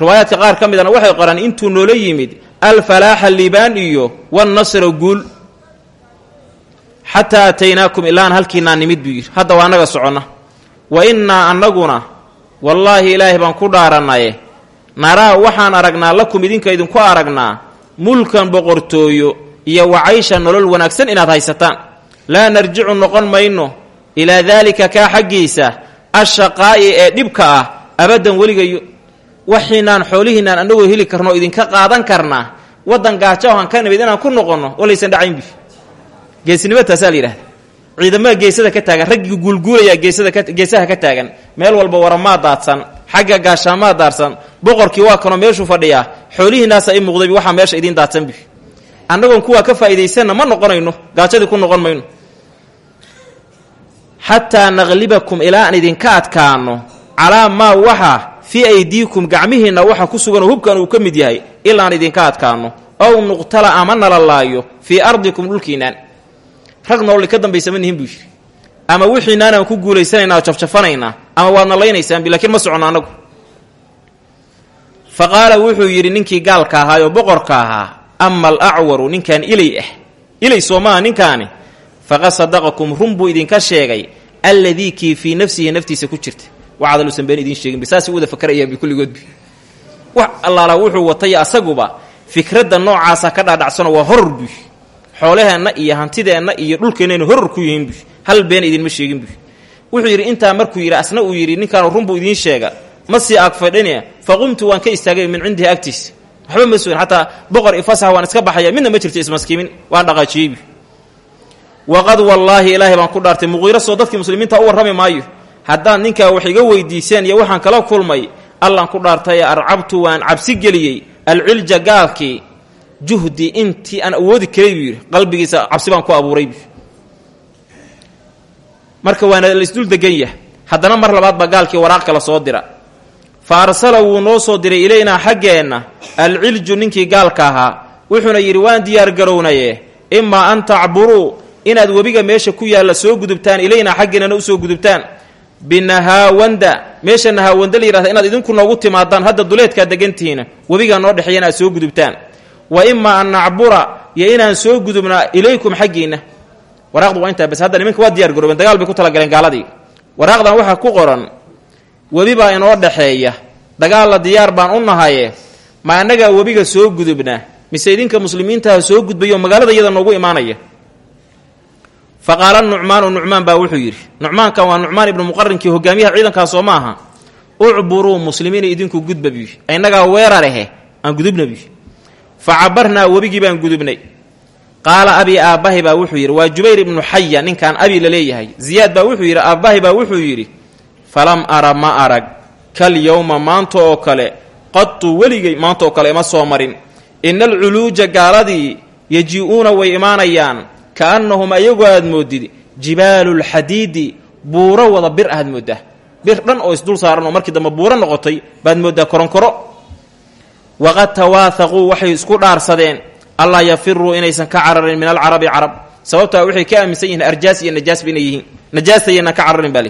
Riwaayaadka qaar ka midana waxay qoraan intuu noola yimid alfalaaxa liibaan iyo wannasra guul xataa ataynaakum ilaan halkiinaa nimid buu yidhi. Hadda waa annaga soconna. Wa innaa annaguna wallaahi ilaahay baan ku dhaarannaye naraa waxaan aragnaa lakum idinka idinku aragnaa mulkan boqortooyo iyo wacaysha nolol wanaagsan inaad haysataan. Laa narjicu noqon mayno ilaa daalika kaa xaggiisa ashaqaa'i ee dhibka ah abaddan weligayo waxiinaan xoolihiinaan annagoo heli karno idinka qaadan karnaa. Waddan gaajo ka nimid inaan ku noqonno oo laysan dhacaynbi geesinimo taasaa la ciidamada geesada ka taagan raggii guulguulayaa geesaha ka taagan meel walba waramaa daadsan xagga gaashaamaa daadsan boqorkii waa kanoo meeshuu fadhiyaa xoolihiinaasa i muuqdaybi waxaa meesha idiin daadsanbi annagoon kuwaa ka faa'iidaysanna ma noqonayno gaajadii ku noqon mayno. Xataa naqlibakum ilaa aan idinka adkaano calaa maa waxa fii aydiikum gacmihiinna waxa ku sugan oo hubkan uu ka mid yahay ilaaan idinka adkaano ow nuqtala ama nala laayo ardikum dhulkiinaan rag noolli ka dambaysa ma nihin buu yidhi. Ama wixiinaanaan ku guulaysanaynaa jafjafanaynaa ama waadna laynaysaanbi lakiin ma soconno annagu fa wuxuu yidhi ninkii gaalka ahaa oo boqorka ahaa ama alacwaru ninkaan ilay ah ilay soo maaha ninkaani? Faqad sadaqakum run buu idinka sheegay alladii kii fii nafsihi naftiisa ku jirta. Waxadaluusan been idiin sheegin saasay u wada fakarayaanbi kulligoodbi wax allaala wuxuu watay asaguba fikradda noocaasa ka dhaadhacsano waa horor xoolaheenna iyo hantideenna iyo dhulkeennayna horor ku yihiin buy hal been idinma sheegin buy wuxuu yidhi intaa markuu yidhi asna uu yidhi ninkaanu runbuu idiin sheega. Ma sii qumtu waan ka istaagay min cindihi agtiisa waxba ma sugin xataa boqor ifasax waan iska baxaya. Midna ma jirto ismaskiimin waan dhaqaajiyeybi waqad wallaahi ilaahay baan ku dhaartay muqiiro soo dadkii muslimiinta u warrami maayo. Haddaad ninkaa wax iga weydiiseen iyo waxaan kala kulmay allaan ku dhaartay arcabtu waan cabsi geliyey alcilja gaalkii juhdi intii aan awoodi karay buu qalbigiisa cabsi baan ku abuuray buu marka waana laisdul degan yah haddana mar labaad baa gaalkii waraaq kala soo dira. Fa arsala wuu noo soo diray ilaynaa xaggeenna alcilju ninkii gaalka ahaa. Wuxuuna yidhi waan diyaar garownaye imaa an tacburuu. Inaad webiga meesha ku yaalla soo gudubtaan ilaynaa xaggeennana u soo gudubtaan. Binahaawanda meesha nahaawanda la yihahda inaad idinku noogu timaadaan hadda duleedkaa degantihiina. Webigaa noo dhexeeyana aad soo gudubtaan wa imaa an nacbura iyo inaan soo gudubnaa ilaykum xaggiinna. Waraaqdu waa intaa bas hadda nimanka waa diyar garoobeen dagaal bay ku talagaleen gaaladii. Waraaqdan waxaa ku qoran webi baa inoo dhexeeya dagaalla diyaar baan u nahaye ma annagaa webiga soo gudubna mise idinka muslimiintaha soo gudbayo magaalada iyada noogu imaanaya. Fa qaala nucmaanu nucmaan baa wuxuu yidhi nucmaankan waa nucmaan ibnu muqarinkii hogaamiyaha ciidankaas soo ma aha. Ucburuu muslimiina idinku gudba buy innagaa weerarahe aan gudubna buy fa cabarnaa webigii baan gudubnay qaala abi aabbahi baa wuxuu yidhi waa jubayr ibnu xaya ninkaan abi la leeyahay ziyaad baa wuxuu yidhi aabbahi baa wuxuu yidhi falam ara ma arag kal yowma maanta oo kale qatu weligay maanta oo kale ima soo marin ina alculuuja gaaladii yaji-uuna way imaanayaan kaannahum ayagoo aad moodid jibaalulxadiidi buuro wada bir aad mooddaa bir dhan oo isdul saaran oo markii dambe buuro noqotay baad mooddaa koronkoro waqad tawaahaquu waxay isku dhaarsadeen allaa yafiruu inaysan ka cararin min alcarabi carab. Sababtaa waxay ka aaminsan yihiin arjaas iyo najaasba inay yihiin najaastayana ka cararin baa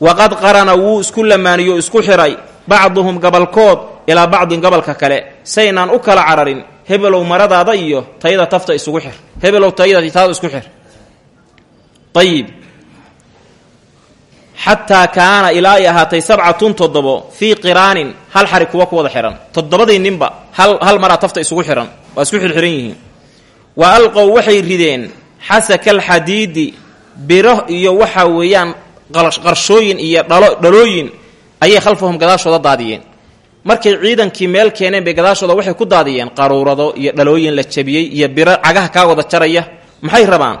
waqad qarana wuu isku lamaaniyo isku xiray bacduhum gabalkood ilaa bacdin gobolka kale. Saynaan u kala cararin hebelow maradaada iyo tayada tafta isugu xir. Hebelow tayada taada isku xir. Ayib xataa kaana ilaa ay ahaatay sabcatun toddobo fii qiraanin hal xari kuwa ku wada xihan toddobadii ninba hal hal maraa tafta isugu xihan waa isku xirxiran yihiin wa alqow waxay rideen xasaka alxadiidi biro iyo waxa weeyaan qarshooyin iyo dhalo dhalooyin ayay khalfahum gadaashooda daadiyeen markay ciidankii meel keeneen bay gadaashooda waxay ku daadiyeen qaruurado iyo dhalooyin la jabiyey iyo biro cagaha kaa wada jaraya maxay rabaan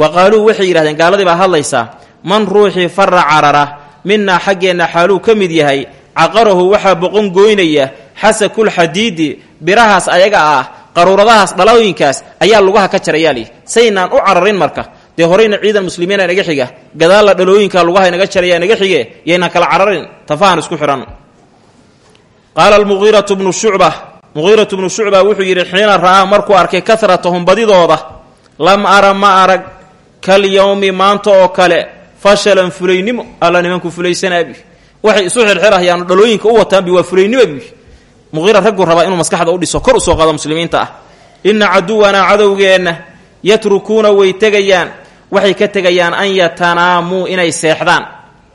wa qaaluu waxay yidhahdeen gaaladii baa hadlaysaa man ruuxii fara carara minaa xaggeenna xaaluu ka mid yahay caqarahu waxaa boqon gooynaya xasakulxadiidi birahaas ayaga ah qaruuradahaas dhalooyinkaas ayaa lugaha ka jarayaali saynaan u cararin marka. Dee horeyna ciidan muslimiina naga xiga. Gadaalla dhalooyinka lugaha naga jaraya naga xige yaynaan kala cararin. Tafahan isku xidhan qaala almuqiiratu bnu shucba muqiiratu bnu shucba wuxuu yidhi xiina ra'aa markuu arkay karatahum badidooda lam ara ma arag kal yowmi maanta oo kale fashalan fulaynimo alla nimanku fulaysanaabi waxay isu xirxirahayaanu dhalooyinka u wataanbi waa fulaynimo bi. Muqiira ragguu rabaa inuu maskaxda u dhiso kor u soo qaado muslimiinta ah. Inna caduwanaa cadowgeenna yatrukuuna way tegayaan. Waxay ka tegayaan an yatanaamuu inay seexdaan.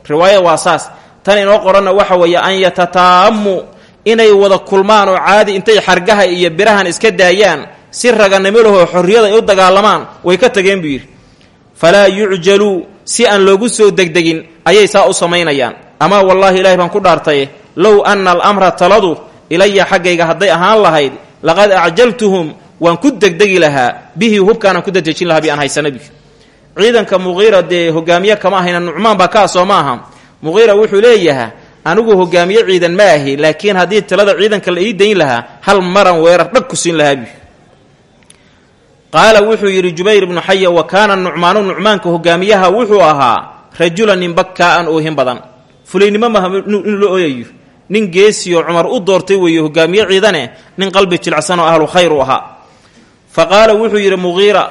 Riwaayada waa saas. Tan inoo qoranna waxa weeye an yatataammuu inay wada kulmaan oo caadi intay xargaha iyo birahan iska daayaan si raganimo lahoo xorriyada ay u dagaalamaan way ka tageen buu yidhi. Falaa si aan loogu soo degdegin ayay saa u samaynayaan. Amaa wallaahi ilaahay baan ku dhaartaye low anna alamra taladu ilaya xaggayga hadday ahaan lahayd laqad acjaltuhum waan ku degdegi lahaa. Bihi hubkaanaan ku dadejin lahaa bi aan haysanabi ciidanka muqiira dee hogaamiye kama ahayna nucmaan baa ka asoo ma aha. Muqiira wuxuu leeyahaa anigu hogaamiye ciidan ma ahi laakiin haddii talada ciidanka la ii dayn lahaa hal maran weerar dhag ku siin lahaabi qaala wuxuu yidhi jubayr ibnu xaya wa kaana nucmaanu nucmaanka hogaamiyaha wuxuu ahaa rajulan nin bakkaa-an oohin badan. Fulaynimo maha in la ooyayo. Nin geesiyo cumar u doortay weeye hogaamiye ciidane nin qalbi jilcsan oo ahlu khayr u ahaa. Fa qaala wuxuu yidhi muqiira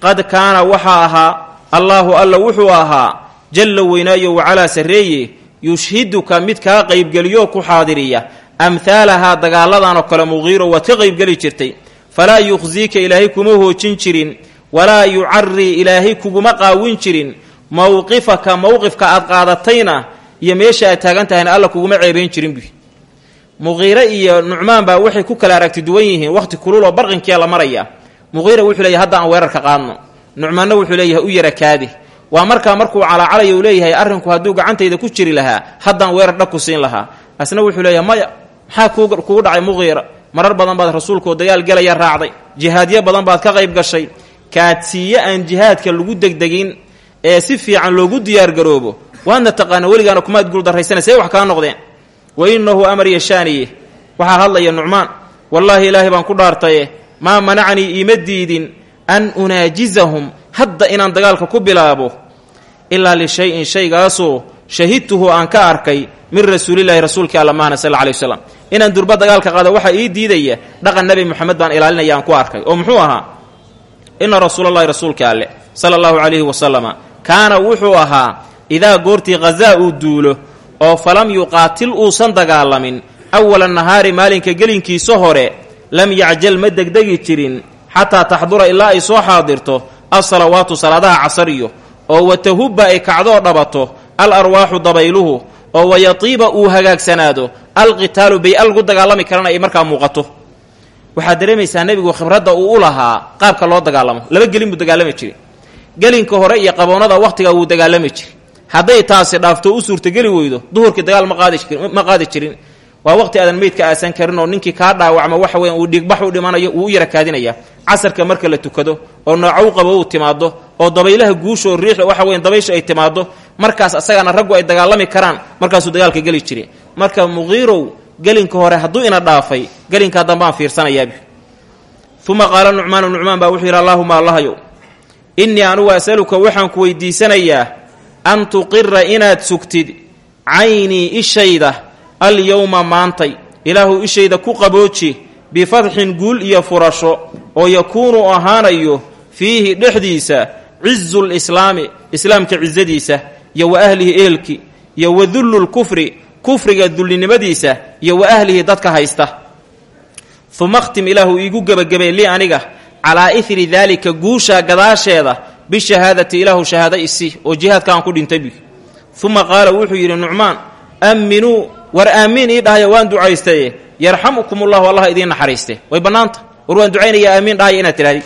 qad kaana waxaa ahaa allaahu alla wuxuu ahaa jalla weynaayo wacalaa sarreeye yushhiduka mid kaa qaybgeliyoo ku xaadiriya. Amhaalahaa dagaaladan oo kale muqiiro waad ka qaybgeli jirtay falaa yukhsiika ilaahay kuma hoojin jirin walaa yucarii ilaahay kuguma qaawin jirin. Mowqifaka mowqifka aad qaadatayna iyo meesha aad taagan tahayna alla kuguma ceebayn jirin bu muqiire iyo nucmaan baa waxay ku kala aragti duwan yihiin wakhti kululoo barqinkiia la maraya. Muqiira wuxuu leeyahay hadda aan weerarka qaadno. Nucmaanna wuxuu leeyahay u yara kaadi. Waa markaa markuu calaacalaya uu leeyahay arrinku hadduu gacantayda ku jiri lahaa haddaan weerar dhag siin lahaa. Asna wuxuu leeyahay maya maxaa kugu dhacay muqiira marar badan baad rasuulkoo dagaal gelaya raacday. Jihaadyo badan baad ka qayb gashay. Kaadsiiye aan jihaadka lagu degdegin ee si fiican loogu diyaargaroobo waadna taqaana weligaana kumaad see wax kaa noqdeen. Wa innahu amar yashaaniye waxaa hadlaya nucmaan wallaahi ilaahay baan ku dhaartaye maa manacanii iima diidin an unaajizahum hadda inaan dagaalka ku bilaabo. Ilaa lishay-in shaygaasoo shahidtuhu aan ka arkay min rasuulillahi rasuulkii alla maahna sal alay waslam inaan durba dagaalka qaado waxaa ii diidaya dhaqan nebi moxamed baan ilaalinaya aan ku arkay. Oo muxuu ahaa? Ina rasuulallahi rasuulka alle sala allahu calayhi wasalama kaana wuxuu ahaa idaa goortii khazaa uu duulo oo falam yuqaatil uusan dagaalamin awala nahaari maalinka gelinkiisa hore lam yacjal ma degdegi jirin xataa taxdura ilaa ay soo xaadirto alsalawaatu salaadaha casariyo oo watahubba ay kacdoo dhabato al arwaaxu dabayluhu oo wayatiiba uu hagaagsanaado alqitaalu bay al gu dagaalami karana ay markaa muuqato. Waxaad dareemaysaa nebigu khibradda uu u lahaa qaabka loo dagaalamo. Laba gelin buu dagaalami jiray. Gelinka hore iyo qaboonnada wakhtiga wuu dagaalami jiray. Hadday taasi dhaafto u suurtageli weydo duhurkii dagaal ma qaadi jirin waa waqti aadan meydka aasan karin oo ninkii kaa dhaawacmo waxa weyan uu dhiigbax u dhimanayo wuu yara kaadinaya. Casarka marka la tukado oo noocow qabo uu timaado oo dabaylaha guushaoo riixda waxa weyan dabaysha ay timaado markaas asagana raggu ay dagaalami karaan markaasuu dagaalka geli jiray. Marka muqiirow gelinka hore hadduu ina dhaafay gelinkaa dambaan fiirsanayaabi. Uma qaala nucmaanu nucmaan baa wuxuu yidhi allaahuma allahayow innii anugu asaluka waxaan ku weydiisanayaa an tuqira inaad sugtid caynii ishayda alyowma maantay. Ilaahu ishayda ku qabooji bifatxin guul iyo furasho oo yakuunu ahaanayo fiihi dhexdiisa cizu lislaami islaamka cizadiisa iyo wa ahlihi eelki iyo wa dullu lkufri kufriga dullinimadiisa iyo wa ahlihi dadka haysta. Uma khtim ilaahu iigu gebagabay lii aniga calaa ihri daalika guushaa gadaasheeda bishahaadati ilaahu shahaada isi oo jihaadka aan ku dhintay bi uma qaala wuxuu yidhi nucmaan amminuu war aamiin ii dhahaya waan ducaystaye yarxamukum ullahu allah idiin naxariiste way bannaanta war waan ducaynayaa aamiin dhahaya inaad tidhahdi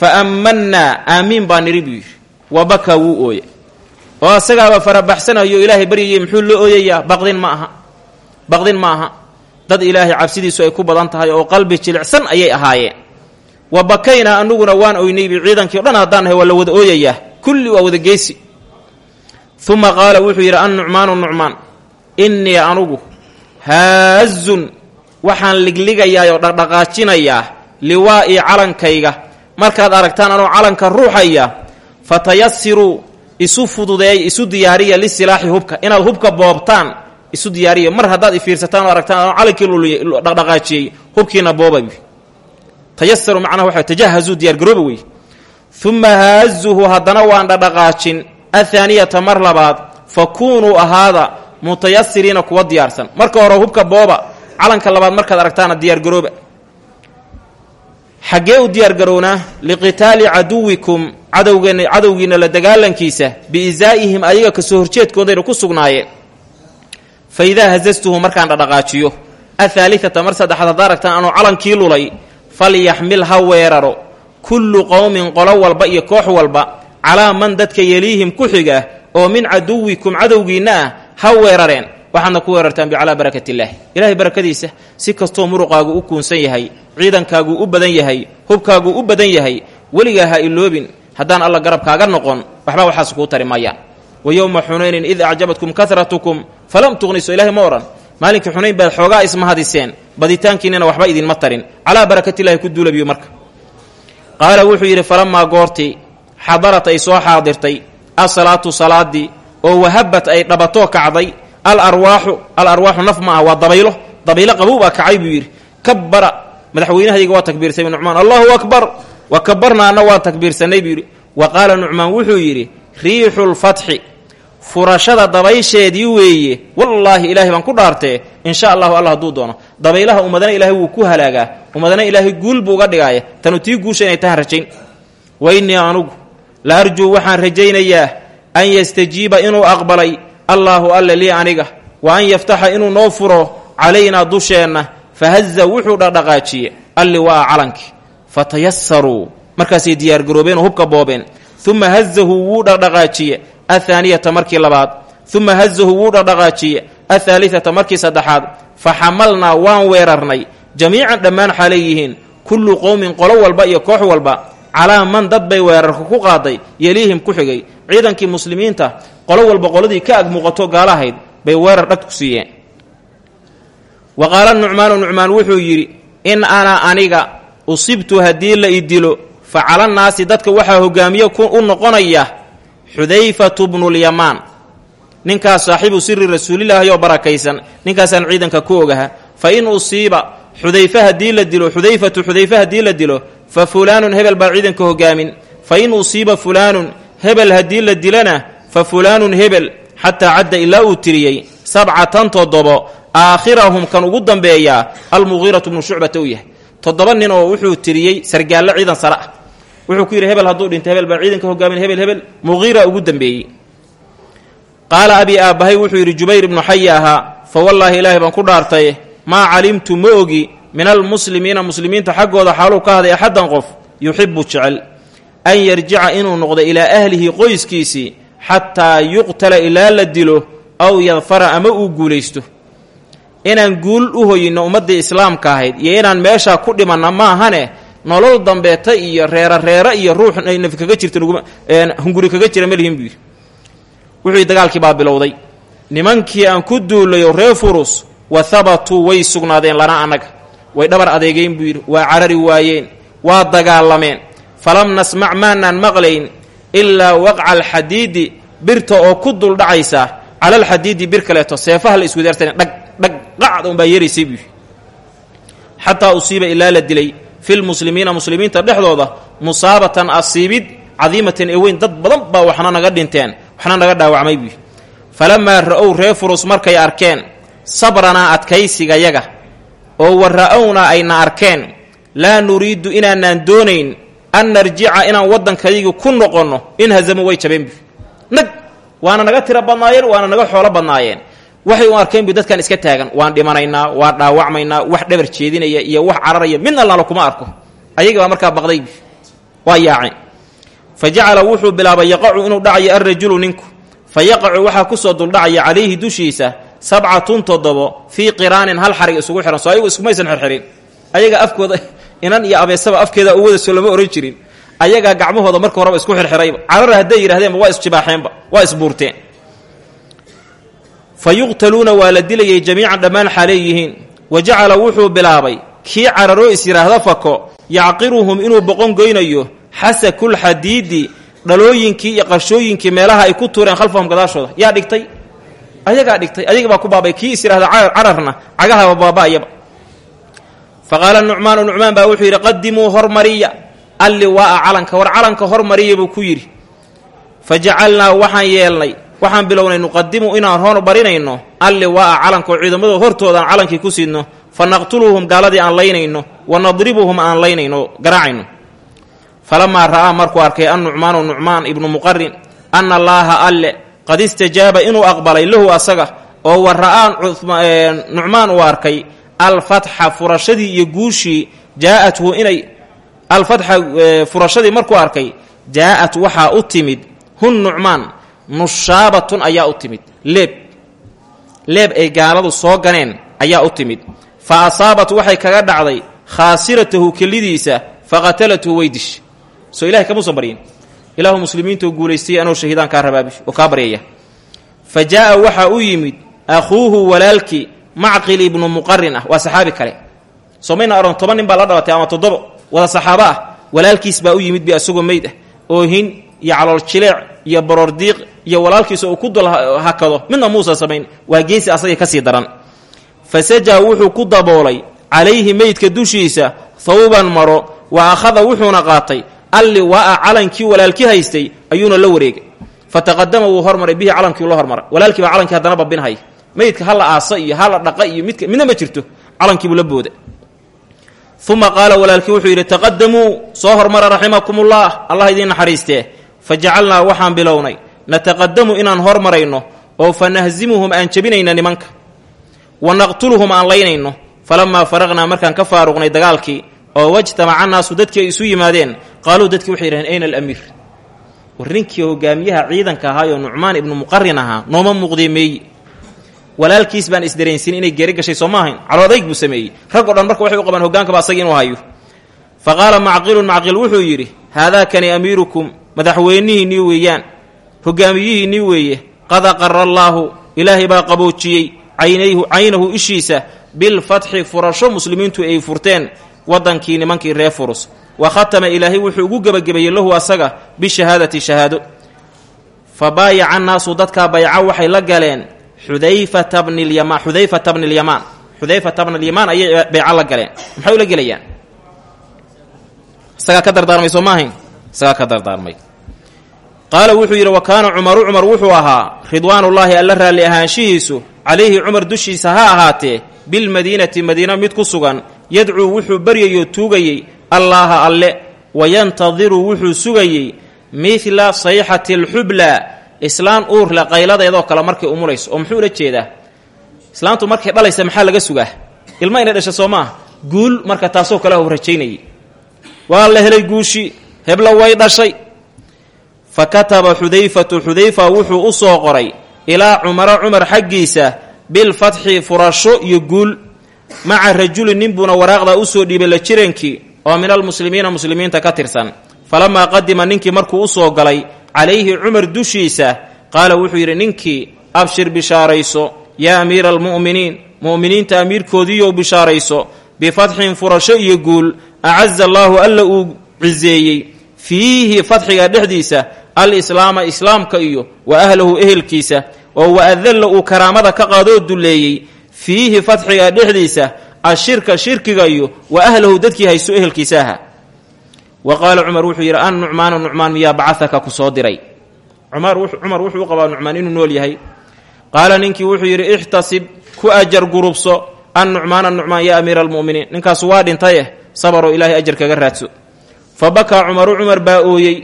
fa ammannaa aamiin baa niri buu wa bakaa wuu ooye oo asagaaba farabaxsanayo ilaahay baryayey muxuu la ooyayaa baqdin ma aha. Baqdin ma aha. Dad ilaahay cabsidiisu ay ku badan tahay oo qalbi jilicsan ayay ahaayeen. Wa bakaynaa anuguna waan oynaybi ciidankii o dhan haddaan nahay waa la wada ooyayaa kulli waa wada geesi uma qaala wuxuu yidhi an nucmaanu nucmaan innii anugu haazun waxaan ligligayaa oo dhaqdhaqaajinayaa liwaa'ii calankayga. Markaad aragtaan anuu calanka ruuxaya fatayasiruu isu fududeey isu diyaariya lisilaaxi hubka. Inaad hubka boobtaan isu diyaariya mar haddaad ifiirsataan oo aragtaan anuu calankii dhaqdhaqaajiyey hubkiina booba tayasaru macnaha waxa tajahazuu diyaargarooba wey uma haazuhu haddana waan dhadhaqaajin athaaniyata mar labaad fa kuunuu ahaada mutayasiriina kuwa diyaarsan. Marka hore hubka booba calanka labaad markaad aragtaana diyaargarooba xaggee u diyaargarownaa liqitaali caduwikum cadowgeen cadowgiina la dagaalankiisa biisaa'ihim ayaga ka soo horjeedkoodayna ku sugnaayeen. Fa idaa hasastuhu markaan dhadhaqaajiyo athaalithata mar saddexaad haddaa aragtaan anuu calankii lulay falyaxmil ha weeraro. Kullu qowmin qolo walba iyo koox walba calaa man dadka yeliihim ku xiga oo min caduwikum cadowgiinna ah ha weerareen waxaadna ku weerartaan bicalaa barakat illaahi ilaahay barakadiisa si kastoo muruqaagu u kuunsan yahay ciidankaaguu u badan yahay hubkaaguu u badan yahay weligaa ha iloobin haddaan alla garabkaaga noqon waxba waxaas kuu tari mayaan wa yowma xunaynin id acjabatkum karatukum falam tuqniso ilahay ma odhan maalinkii xunayn baad xoogaa ismahadiseen baditaankiinnina waxba idinma tarin. Calaa barakatillahi ku duulabiyo marka. Qaala wuxuu yidhi falamaa goortii xadarat ay soo xaadirtay asalaatu salaadii oo wahabat ay dhabatoo kacday al arwaaxu al arwaaxu naf ma ah waa dabaylo. Dabaylo qabow baa kacay buu yidhi. Kabbara madaxweynahayga waa takbiirsay nucmaan. Allahu akbar! Wa kabarnaana waan takbiirsanay buu yidhi. Wa qaala nucmaan wuxuu yidhi riixu lfatxi furashada dabaysheedii weeye. Wallaahi ilaahay baan ku dhaartee. Insha allahu alla hadduu doono. Dabaylaha ummadana ilaahay wuu ku halaagaa. Ummadana ilaahay guul buu uga dhigaaya. Tanu tii guusha inay tahan rajayn. Wa innii anugu la arjuu waxaan rajaynayaa an yastajiiba inuu aqbalay allaahu alle lii aniga wa an yaftaxa inuu noo furo calaynaa dusheenna fahaza wuxuu dhaqdhaqaajiye alli waa calankii fatayasaruu markaasay diyaargaroobeen oo hubka boobeen. Uma hazahu wuu dhaqdhaqaajiye athaaniyata markii labaad. Uma hazahu wuu dhaqdhaqaajiye athaalithata markii saddexaad. Fa xamalnaa waan weerarnay. Jamiican dhammaan xaalay kullu qowmin qolo walba iyo koox walba. Calaa man dad bay weerarka ku qaaday. Yeliihim ku xigay ciidankii muslimiinta qolo walba qoladii ka ag muuqato gaalahayd bay weerar dhag ku siiyeen. Wa qaala nucmaanu nucmaan wuxuu yidhi in ana aniga usibtu haddii la i dilo fa calannaasi dadka waxaa hogaamiye u noqonaya xudayfatu bnulyamaan ninkaas saaxiibu siri rasuulilaahi oo barakaysan ninkaasaan ciidanka ku ogaha fa in usiiba xudayfe haddii la dilo xudayfatu xudayfe haddii la dilo fa fulaanun hebel baa ciidanka hogaamin fa in usiiba fulaanun hebel haddii la dilana fa fulaanun hebel xataa cadda ilaa uu tiriyey sabcatan toddobo aakhirahum kan ugu dambeeyaa almuqiiratu bnu shucbata u yahay. Toddoba nin oo wuxuu tiriyey sargaallo ciidan sare ah. Wuxuu ku yidhi hebel hadduu dhinto hebel baa ciidanka hogaamin hebel hebel. Muqiira ugu dambeeyey. Qaala abi aabbahay wuxuu yidhi jubayr ibnu xaya ahaa fa wallaahi ilaahay baan ku dhaartay. Maa calimtu ma ogi min almuslimiina muslimiinta xaggooda xaaluu ka haday axaddan qof yuxibu jecel an yarjica inuu noqdo ilaa ahlihi qoyskiisii xataa yuqtala ilaa la dilo aw yadfara ama uu guulaysto. Inaan guul u hoyinno ummaddii islaamka ahayd iyo inaan meeshaa ku dhimanna maahane nolol dambeeta iyo reera reera iyo ruux nafi kaga jirta hunguri kaga jira malihin buu wuxuu dagaalkii baa bilowday. Nimankii aan ku duulayo reer furus wa habatuu way sugnaadeen lana annaga. Way dhabar adeegeen buu waa carari waayeen. Waa dagaalameen falam nasmac maanaan maqlayn ilaa waqca alxadiidi birta oo ku dul dhacaysa cala alxadiidi bir kaleeto seefaha la iswadaarsan dhag dhag qacda unbaa yeeraysay buu xataa usiiba ilaa la dilay filmuslimiina muslimiinta dhexdooda musaabatan asiibid cadiimatan ee weyn dad badan baa waxna naga dhinteen waxna naga dhaawacmay buu falamaa ra'ow ree furus markay arkeen sabranaa adkaysigayaga oo wa ra'ownaa ayna arkeen laa nuriidu inaanaan doonayn an narjica inaan waddankayagi ku noqonno in hazamo way jabeen buu nag waana naga tiro badnaayeen waana naga xoolo badnaayeen. Waxay u arkeen bu dadkan iska taagan waan dhimanaynaa waan dhaawacmaynaa wax dhabar jeedinaya iyo wax cararaya. Midna lala kuma arko. Ayagii baa markaa baqday waa yaaceen. Fa jacala wuxuu bilaabay yaqacu inuu dhacayo alrajulu ninku. Fa yaqacu waxaa ku soo duldhacaya calayhi dushiisa sabcatun toddobo fii qiraanin hal xarig isugu xihan soo ayagu iskumaysan xirxirin. Ayaga afkooda inan iyo abeesaba afkeeda u wada soo lama ohan jirin. Ayagaa gacmahooda marka horeba isku xirxirayba carara hadday yidhahdeenba waa isjibaaxeenba waa isbuurteen. Fa yuqtaluuna waa la dilayay jamiican dhammaan xaaley yihiin. Wa jacala wuxuu bilaabay kii cararoo is yidhaahda fako yacqiruhum inuu boqon goynayo xasakulxadiidi dhalooyinkii iyo qarshooyinkii meelaha ay ku tuureen khalfahum gadaashooda. Yaa dhigtay? Ayagaa dhigtay. Ayaga baa ku baabay kii is yidhahda cararna cagahaba baaba'ayaba fa qaala nucmaanu nucmaan baa wuxuu yidhi qadimuu hormariya alli waa'a calanka war calanka hormariya buu ku yidhi fa jacalnaa waxaan yeelnay waxaan bilownay nuqadimu inaan hormarinayno alli waa'a calankaoo ciidamadood hortoodaan calankii ku sidno fa naqtuluhum gaaladii aan laynayno wa nadribuhum aan laynayno garaacayno falamaa ra'aa markuu arkay an nucmaanu nucmaan ibnu muqarin anna allaaha alle qad istajaaba inuu aqbalay lahu asaga oo wa ra'aa nucmaan uu arkay alfatxa furashadii iyo guushii jaa'athu inay alfatxa furashadii markuu arkay jaa'at waxaa u timid hun nucmaan nushaabatun ayaa u timid leeb leeb ay gaaladu soo ganeen ayaa u timid. Fa asaabat waxay kaga dhacday khaasiratahu kelidiisa faqatalathu way dish soo ilahay kamuusan baryin. Ilaahu muslimiintuu guulaystay anoo shahiidaan kaa rabaabi oo kaa baryaya fa jaa'a waxaa u yimid akhuuhu walaalkii macqil ibnu muqarin ah waa saxaabi kale. Soo mayna toban nin baa la dhalatay ama toddobo wada saxaabo ah. Walaalkiis baa u yimid bi asagoo meyd ah oohin iyo calool jileec iyo baroordiiq iyo walaalkiisa uu ku dul hakado. Midna muusan samayn waa geesi asagii ka sii daran. Fa sajaa wuxuu ku daboolay calayhi meydka dushiisa thawban maro wa akhada wuxuuna qaatay alli waa calankii walaalkii haystay ayuuna la wareegay. Fa taqadama wuu hormaray bihi calankii la hormaray. Walaalkii baa calankii haddana babinhay meydka ha la aasa iyo ha la dhaqa iyo midka midna ma jirto. Calankiibuu la booda. Uma qaala walaalkii wuxuu yidhi taqadamuu soo hormara raximakumullah. Allah idiin naxariistee. Fa jacalnaa waxaan bilownay. Nataqadamu inaan hormarayno oo fa nahzimuhum aan jebinayna nimanka. Wa naqtuluhum aan laynayno. Falamaa faraqnaa markaan ka faaruqnay dagaalkii oo wajtamaca naasu dadkii ay isu yimaadeen. Qaaluu dadkii waxay yidhaheen ayna alamiir. War ninkii hogaamiyaha ciidanka ahaayoo nucmaan ibnu muqarin ahaa nooma muuqdee walaalkiis baan isdareensin inay geeri gashay soo ma ahayn calo adayg buu sameeyey. Rag o dhan marka waxay u qabaan hogaankaba asagii inuu hayo fa qaala macqilun macqil wuxuu yidhi haadaakani amiirukum madaxweynihiinnii weeyaan. Hogaamiyihiinnii weeye. Qad aqara allaahu ilaahay baa qaboojiyey caynayhu caynahu ishiisa bilfatxi furasho muslimiintu ay furteen waddankii nimankii reer furus. Wa khatama ilaahay wuxuu ugu gebagabeeyey lahu asaga bishahaadati shahaado. Fa baayaca annaasu dadkaa bayca waxay la galeen xudayfata bni lyamaan xudayfata bni lyamaan xudayfata bna lyamaan ayay bayca la galeen. Maxay ula gelayaan? Isagaa ka dardaarmay soo ma isagaa ka dardaarmay. Qaala wuxuu yidhi wa kaana cumaru cumar wuxuu ahaa ridwaanullaahi alla raalli ahaanshihiisu calayhi cumar dushiisa ha ahaatee bilmadiinati madiina mid ku sugan yadcuu wuxuu baryayoo tuugayey allaaha alle wayantadiru wuxuu sugayey midla sayxati alxubla islaan uurle qayladeedoo kale markay umulayso oo muxuu ula jeedaa? Islaantu markay dhalaysa maxaa laga sugaa? Ilma inay dhasha soo maaha? Guul marka taasoo kale hau rajaynayay waa la helay guushii hebla way dhashay. Fa kataba xudayfatu xudayfa wuxuu u soo qoray ilaa cumara cumar xaggiisa bilfatxi furasho iyo guul. Maca rajulin ninbuuna waraaqdaa u soo dhiibay la jirankii oo min almuslimiina muslimiinta ka tirsan. Falamaa qadima ninkii markuu u soo galay calayhi cumar dushiisa qaala wuxuu yidhi ninkii abshir bishaarayso yaa amiira almu'miniin mu'miniinta amiirkoodiiyow bishaarayso bifatxin furasho iyo guul acaza allaahu alla uu ciseeyey fiihi fatxiga dhexdiisa alislaama islaamka iyo wa ahlahu ehelkiisa oo wa adalla uu karaamada ka qaadoo dulleeyey fiihi fatxiga dhexdiisa ashirka shirkiga iyo wa ahlahu dadkii haysto ehelkiisa wa qaala cumar wuxuu yidhi an nucmaanu nucmaan miyaa bacahaka ku soo diray cumar wuxuu u qabaa nucmaan inuu nool yahay qaala ninkii wuxuu yidhi ixtasib ku ajar gurubso an nucmaana nucmaan yaa amiira almu'miniin ninkaasu waa dhintayeh sabaroo ilaahay ajar kaga raadso fa bakaa cumaru cumar baa ooyey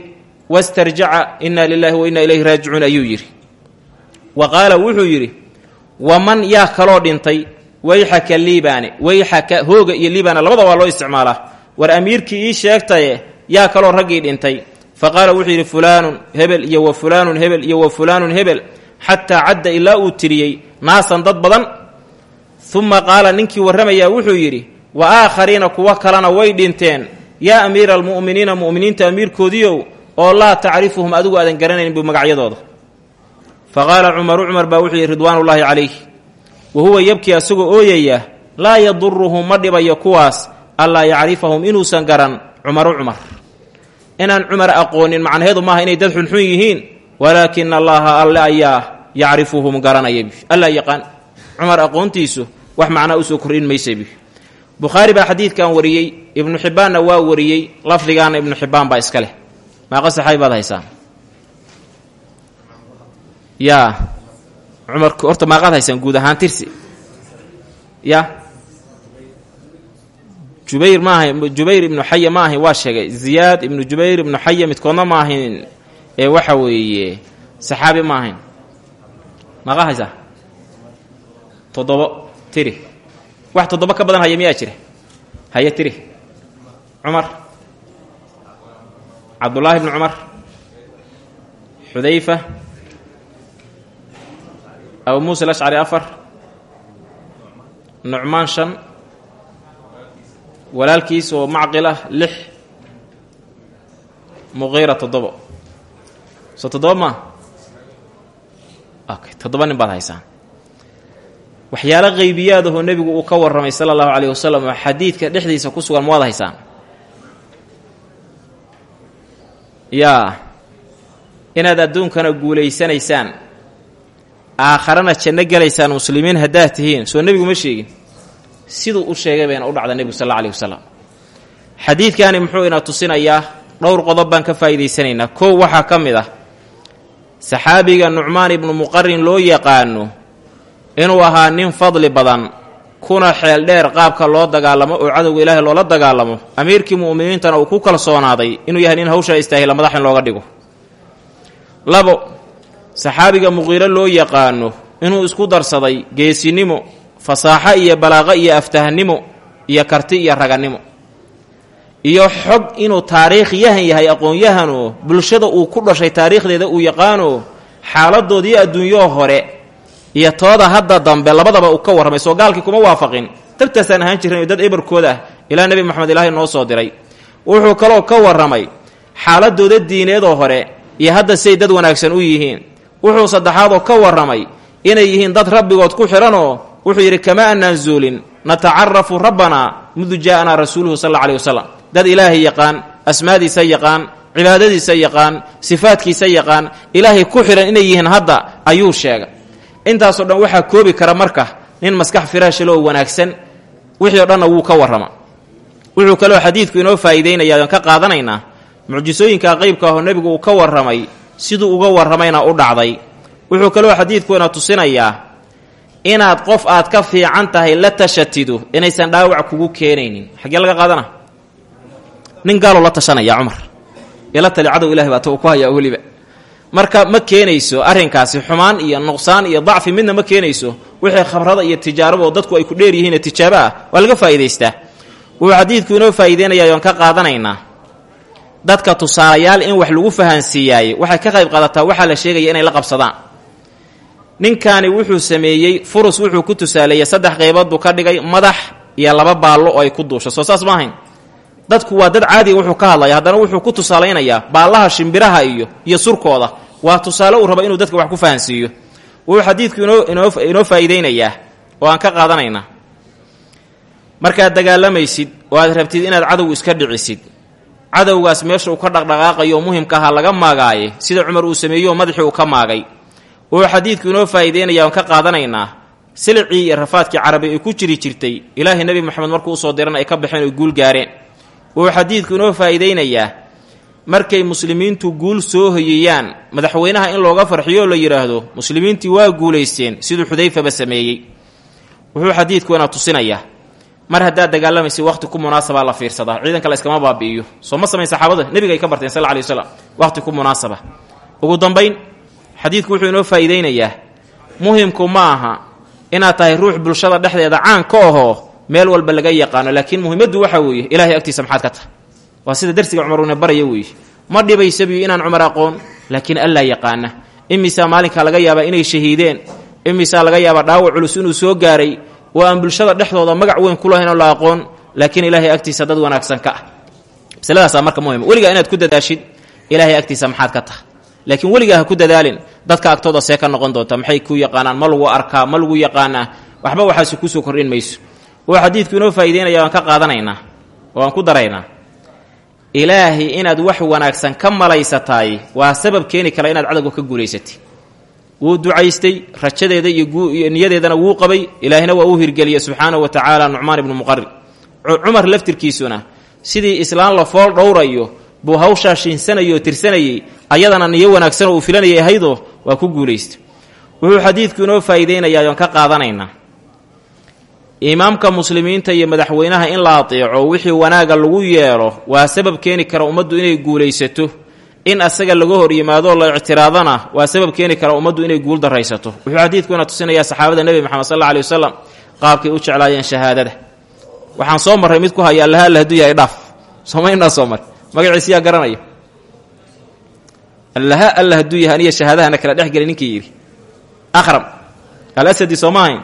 wastarjaca inna lilaahi wa inna ilayhi raajicuun ayuu yidhi wa qaala wuxuu yidhi waman yaa kaloo dhintay wayxaka liibaane wayxaka hooga iyo liibaana labada waa loo isticmaalaa war amiirkii ii sheegtaye yaa kaloo raggii dhintay. Fa qaala wuxuu yidhi fulaanun hebel iyo wa fulaanun hebel iyo wa fulaanun hebel xataa cadda ilaa uu tiriyey naasan dad badan. Uma qaala ninkii warramayaa wuxuu yidhi wa aakhariina kuwo kalena way dhinteen. Yaa amiira almu'miniina mu'miniinta amiirkoodiiow oo laa tacrifuhum adigu aadan garanayn buu magacyadooda. Fa qaala cumaru cumar baa wuxuu yidhi ridwaanullaahi calayh wa huwa yabkii asagoo ooyaya laa yaduruhum ma dhibayo kuwaas allaa yacrifahum inuusan garan cumaru cumar. Inaan cumar aqoonin macnaheedu maaha inay dad xunxun yihiin walaakina allaaha alle ayaa yacrifuhum garanaya allaa yaqaan cumar aqoontiisu wax macnaa u soo kordhin maysa bi bukhaari baa xadiidkan wariyey ibnu xibbaanna waa wariyey lafdigaana ibnu xibbaan baa iska leh. Maaqa saxaabi baad haysaa yaa cumar horta maaqaad haysaan guud ahaan tirsi. Ya jubayr maaha jubayr ibnu xaya ma ahayn waa sheegay. Ziyaad ibnu jubayr ibnu xaya midkoodna ma ahayn ee waxa weeye saxaabi ma ahayn maaqa haysaa toddobo tiri. Wax toddobo ka badan haya miyaa jira haya tiri. Cumar. Cabdullaahi bnu cumar. Xudayfa. Abu muusa alashcari afar. Nucmaan shan walaalkiis oo macqil ah lix muqiira toddobo. Soo toddoba maa okay toddoba nin baad haysaan. Waxyaalo qeybiyaadahoo nebigu uu ka warramay sala allahu calayh wasalam oo xadiidka dhexdiisa ku sugan ma waad haysaan? Yaa inaad adduunkana guulaysanaysaan aakharana janno gelaysaan muslimiin haddaad tihiin. Soo nebigu ma sheegin siduu u sheegay bayna u dhacda nebigu sal alla alayh wasalam xadiidkani muxuu ina tusinayaa dhowr qodob baan ka faa'iidaysanaynaa. Kow waxaa ka mid ah saxaabiga nucmaan ibnu muqarin loo yaqaano inuu ahaa nin fadli badan kuna xeel dheer qaabka loo dagaalamo oo cadowga ilaahay loola dagaalamo amiirkii mu'miniintana uu ku kalsoonaaday inuu yahay nin hawshaa istaahila madax in looga dhigo. Labo saxaabiga muqiiro loo yaqaano inuu isku darsaday geesinimo fasaaxo iyo balaaqo iyo aftahnimo iyo karti iyo ragannimo iyo xog inuu taariikh yahan yahay aqoon-yahanoo bulshada uu ku dhashay taariikhdeeda uu yaqaano xaaladoodii adduunyoo hore iyo tooda hadda dambe labadaba uu ka warramay. Soo gaalkii kuma waafaqin. Dabtaasaan ahaan jirnayo dad ebarkood ah ilaa nebi moxamed ilaahay noo soo diray. Wuxuu kaloo ka warramay xaaladooda diineedoo hore iyo hadda siay dad wanaagsan u yihiin. Wuxuu saddexaadoo ka warramay inay yihiin dad rabbigood ku xidhanoo wuxuu yidhi kama annaan zuulin natacarafu rabbanaa mudu jaa'anaa rasuuluhu sal alla alih dad ilaahay yaqaan asmaadiisa yaqaan cibaadadiisa yaqaan sifaadkiisa yaqaan ilaahay ku xidhan inay yihiin hadda ayuu sheegay. Intaasoo dhan waxaa koobi kara marka nin maskax firaashale oo wanaagsan wixii o dhanna wuu ka warrama. Wuxuu kaloo xadiidku inoo faa'iideynaya oan ka qaadanaynaa mucjisooyinka qeybka ahoo nebigu uu ka warramay siduu uga warramayna u dhacday. Wuxuu kaloo xadiidku ina tusinayaa inaad qof aad ka fiican tahay la tashatido inaysan dhaawac kugu keenaynin. Xaggee laga qaadana nin gaaloo la tashanaya cumar. Ila tali cadow ilahay baata uu ku hayaa marka ma keenayso arrinkaasi xumaan iyo nuqsaan iyo dacfi midna ma keenayso wixii khabrada iyo tijaaraba dadku ay ku dheer yihiin tijaabo ah waa laga faa'iidaystaa. Wuxuu xadiidku inoo faa'iideynaya oon ka qaadanaynaa. Dadka tusaalayaal in wax lagu fahansiiyaaye waxay ka qayb qaadataa waxaa la sheegaya inay la qabsadaan ninkaani wuxuu sameeyey furus wuxuu ku tusaaleeyey saddex qaybood buu ka dhigay madax iyo laba baallo oo ay ku duusho. Soo saas ma dadku waa dad caadiga wuxuu ka hadlaya haddana wuxuu ku tusaalaynayaa baallaha shimbiraha iyo iyo surkooda. Waa tusaale uu raba inuu dadka wax ku fahansiiyo. Wuxuu xadiidku inoo faa'iideynayaa oo aan ka qaadanaynaa. Markaad dagaalamaysid oo aad rabtid inaad cadow iska dhicisid. Cadowgaas meesha uu ka dhaqdhaqaaqayo oo muhimka ahaa laga maagaaye sida cumar uu sameeyo madaxii uu ka maagay wuxuu xadiidku inoo faa'iideynaya oan ka qaadanaynaa silicii iyo rafaadkii carabi ay ku jiri jirtay. Ilaahay nebi moxamed markuu u soo diran ay ka baxeen oy guul gaareen. Wuxuu xadiidku inoo faa'iideynayaa markay muslimiintu guul soo hoyeyaan madaxweynaha in looga farxiyo la yidhaahdo muslimiintii waa guulaysteen siduu xudayfaba sameeyey. Wuxuu xadiidku ina tusinayaa mar haddaad dagaalamaysa waqti ku munaasabaa la fiirsadaa ciidanka la baabi'iyo. Soo ma samayn saxaabada? Nebiga ay ka barteen sal lla alay waslam waqti ku munaasaba. Ugu dambayn xadiidku wuxuu inoo faa'iideynayaa muhimku ma aha inaad tahay ruux bulshada dhexdeeda caan ka ahoo meel walba laga yaqaano laakiin muhimaddu waxa weeye ilaahay agtiisa maxaad ka tahay. Waa sida darsiga cumaruna baraya weeye. Ma dhibaysabiyo inaan cumar aqoon laakiin allaa yaqaana. Imisaa maalinkaa laga yaabaa inay shahiideen? Imisaa laga yaabaa dhaawac culus inuu soo gaaray? Oo aan bulshada dhexdooda magac weyn ku lahayn oo la aqoon laakiin ilaahay agtiisa dad wanaagsan ka ah. Masaladaasaa marka muhiim weligaa inaad ku dadaashid ilaahay agtiisa maxaad ka tahay laakiin weligaa ha ku dadaalin. Dadka agtooda see ka noqon doonta maxay ku yaqaanaan? Ma lagu arkaa ma lagu yaqaanaa waxba waxaasi ku soo kordhin mayso. Wuu xadiidku inoo faa'iideynaya waan ka qaadanaynaa oo aan ku daraynaa. Ilaahay inaad wax wanaagsan ka malaysataay waa sabab keeni kara inaad cadowga ka guulaysatay wuu ducaystay rajadeeda iyo niyadeedana wuu qabay. Ilaahina waa uu hirgeliyey subxaanahu wa tacaala nucmaan ibnu muqarib cumar laftirkiisuna sidii islaan la fool dhowrayo buu hawshaa shiinsanayay oo tirsanayey ayadana niyo wanaagsanoo uu filanayay waa ku guulaysta. Wuxuu xadiidku inoo faa'iideynayaa oon ka qaadanaynaa. Imaamka muslimiinta iyo madaxweynaha in la ateeco wixii wanaaga lagu yeelo waa sabab keeni kara ummaddu inay guulaysato. In asaga laga hor yimaadoo la ictiraadana waa sabab keeni kara ummaddu inay guul daraysato wuxuu xadiidkuna tusinayaa saxaabada nebi moxamed sal alla alay wasalam qaabkay u jeclaayeen shahaadada. Waxaan soo marray mid ku haya allaha alla haduu yahay dhaaf. Somaynaa soo mar magaciisa yaa garanaya allaha alla hadduu yahay aniya kala dhex geli ninkii yidhi. Aqram alasadi sooma ahayn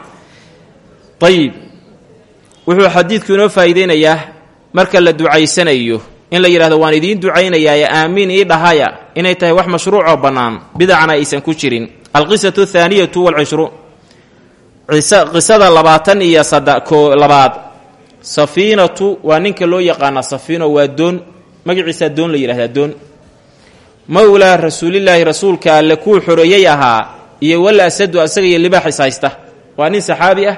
ayib wuxuu xadiidku inoo faa'iideynayaa marka la ducaysanayo. In la yidhahdo waan idiin ducaynayaaye aamiin ii dhahaya inay tahay wax mashruucoo bannaan bidacna aysan ku jirin. Alqisatu athaaniyatu walcishruun qisada labaatan iyo sadko labaad. Safiinatu waa ninka loo yaqaana safiino waa doon. Magaciisaa doon la yidhahdaa doon mowlaa rasuulilaahi rasuulka alle kuu xoreeyey ahaa iyo wal asadu asaga libaax ishaysta waa nin saxaabi ah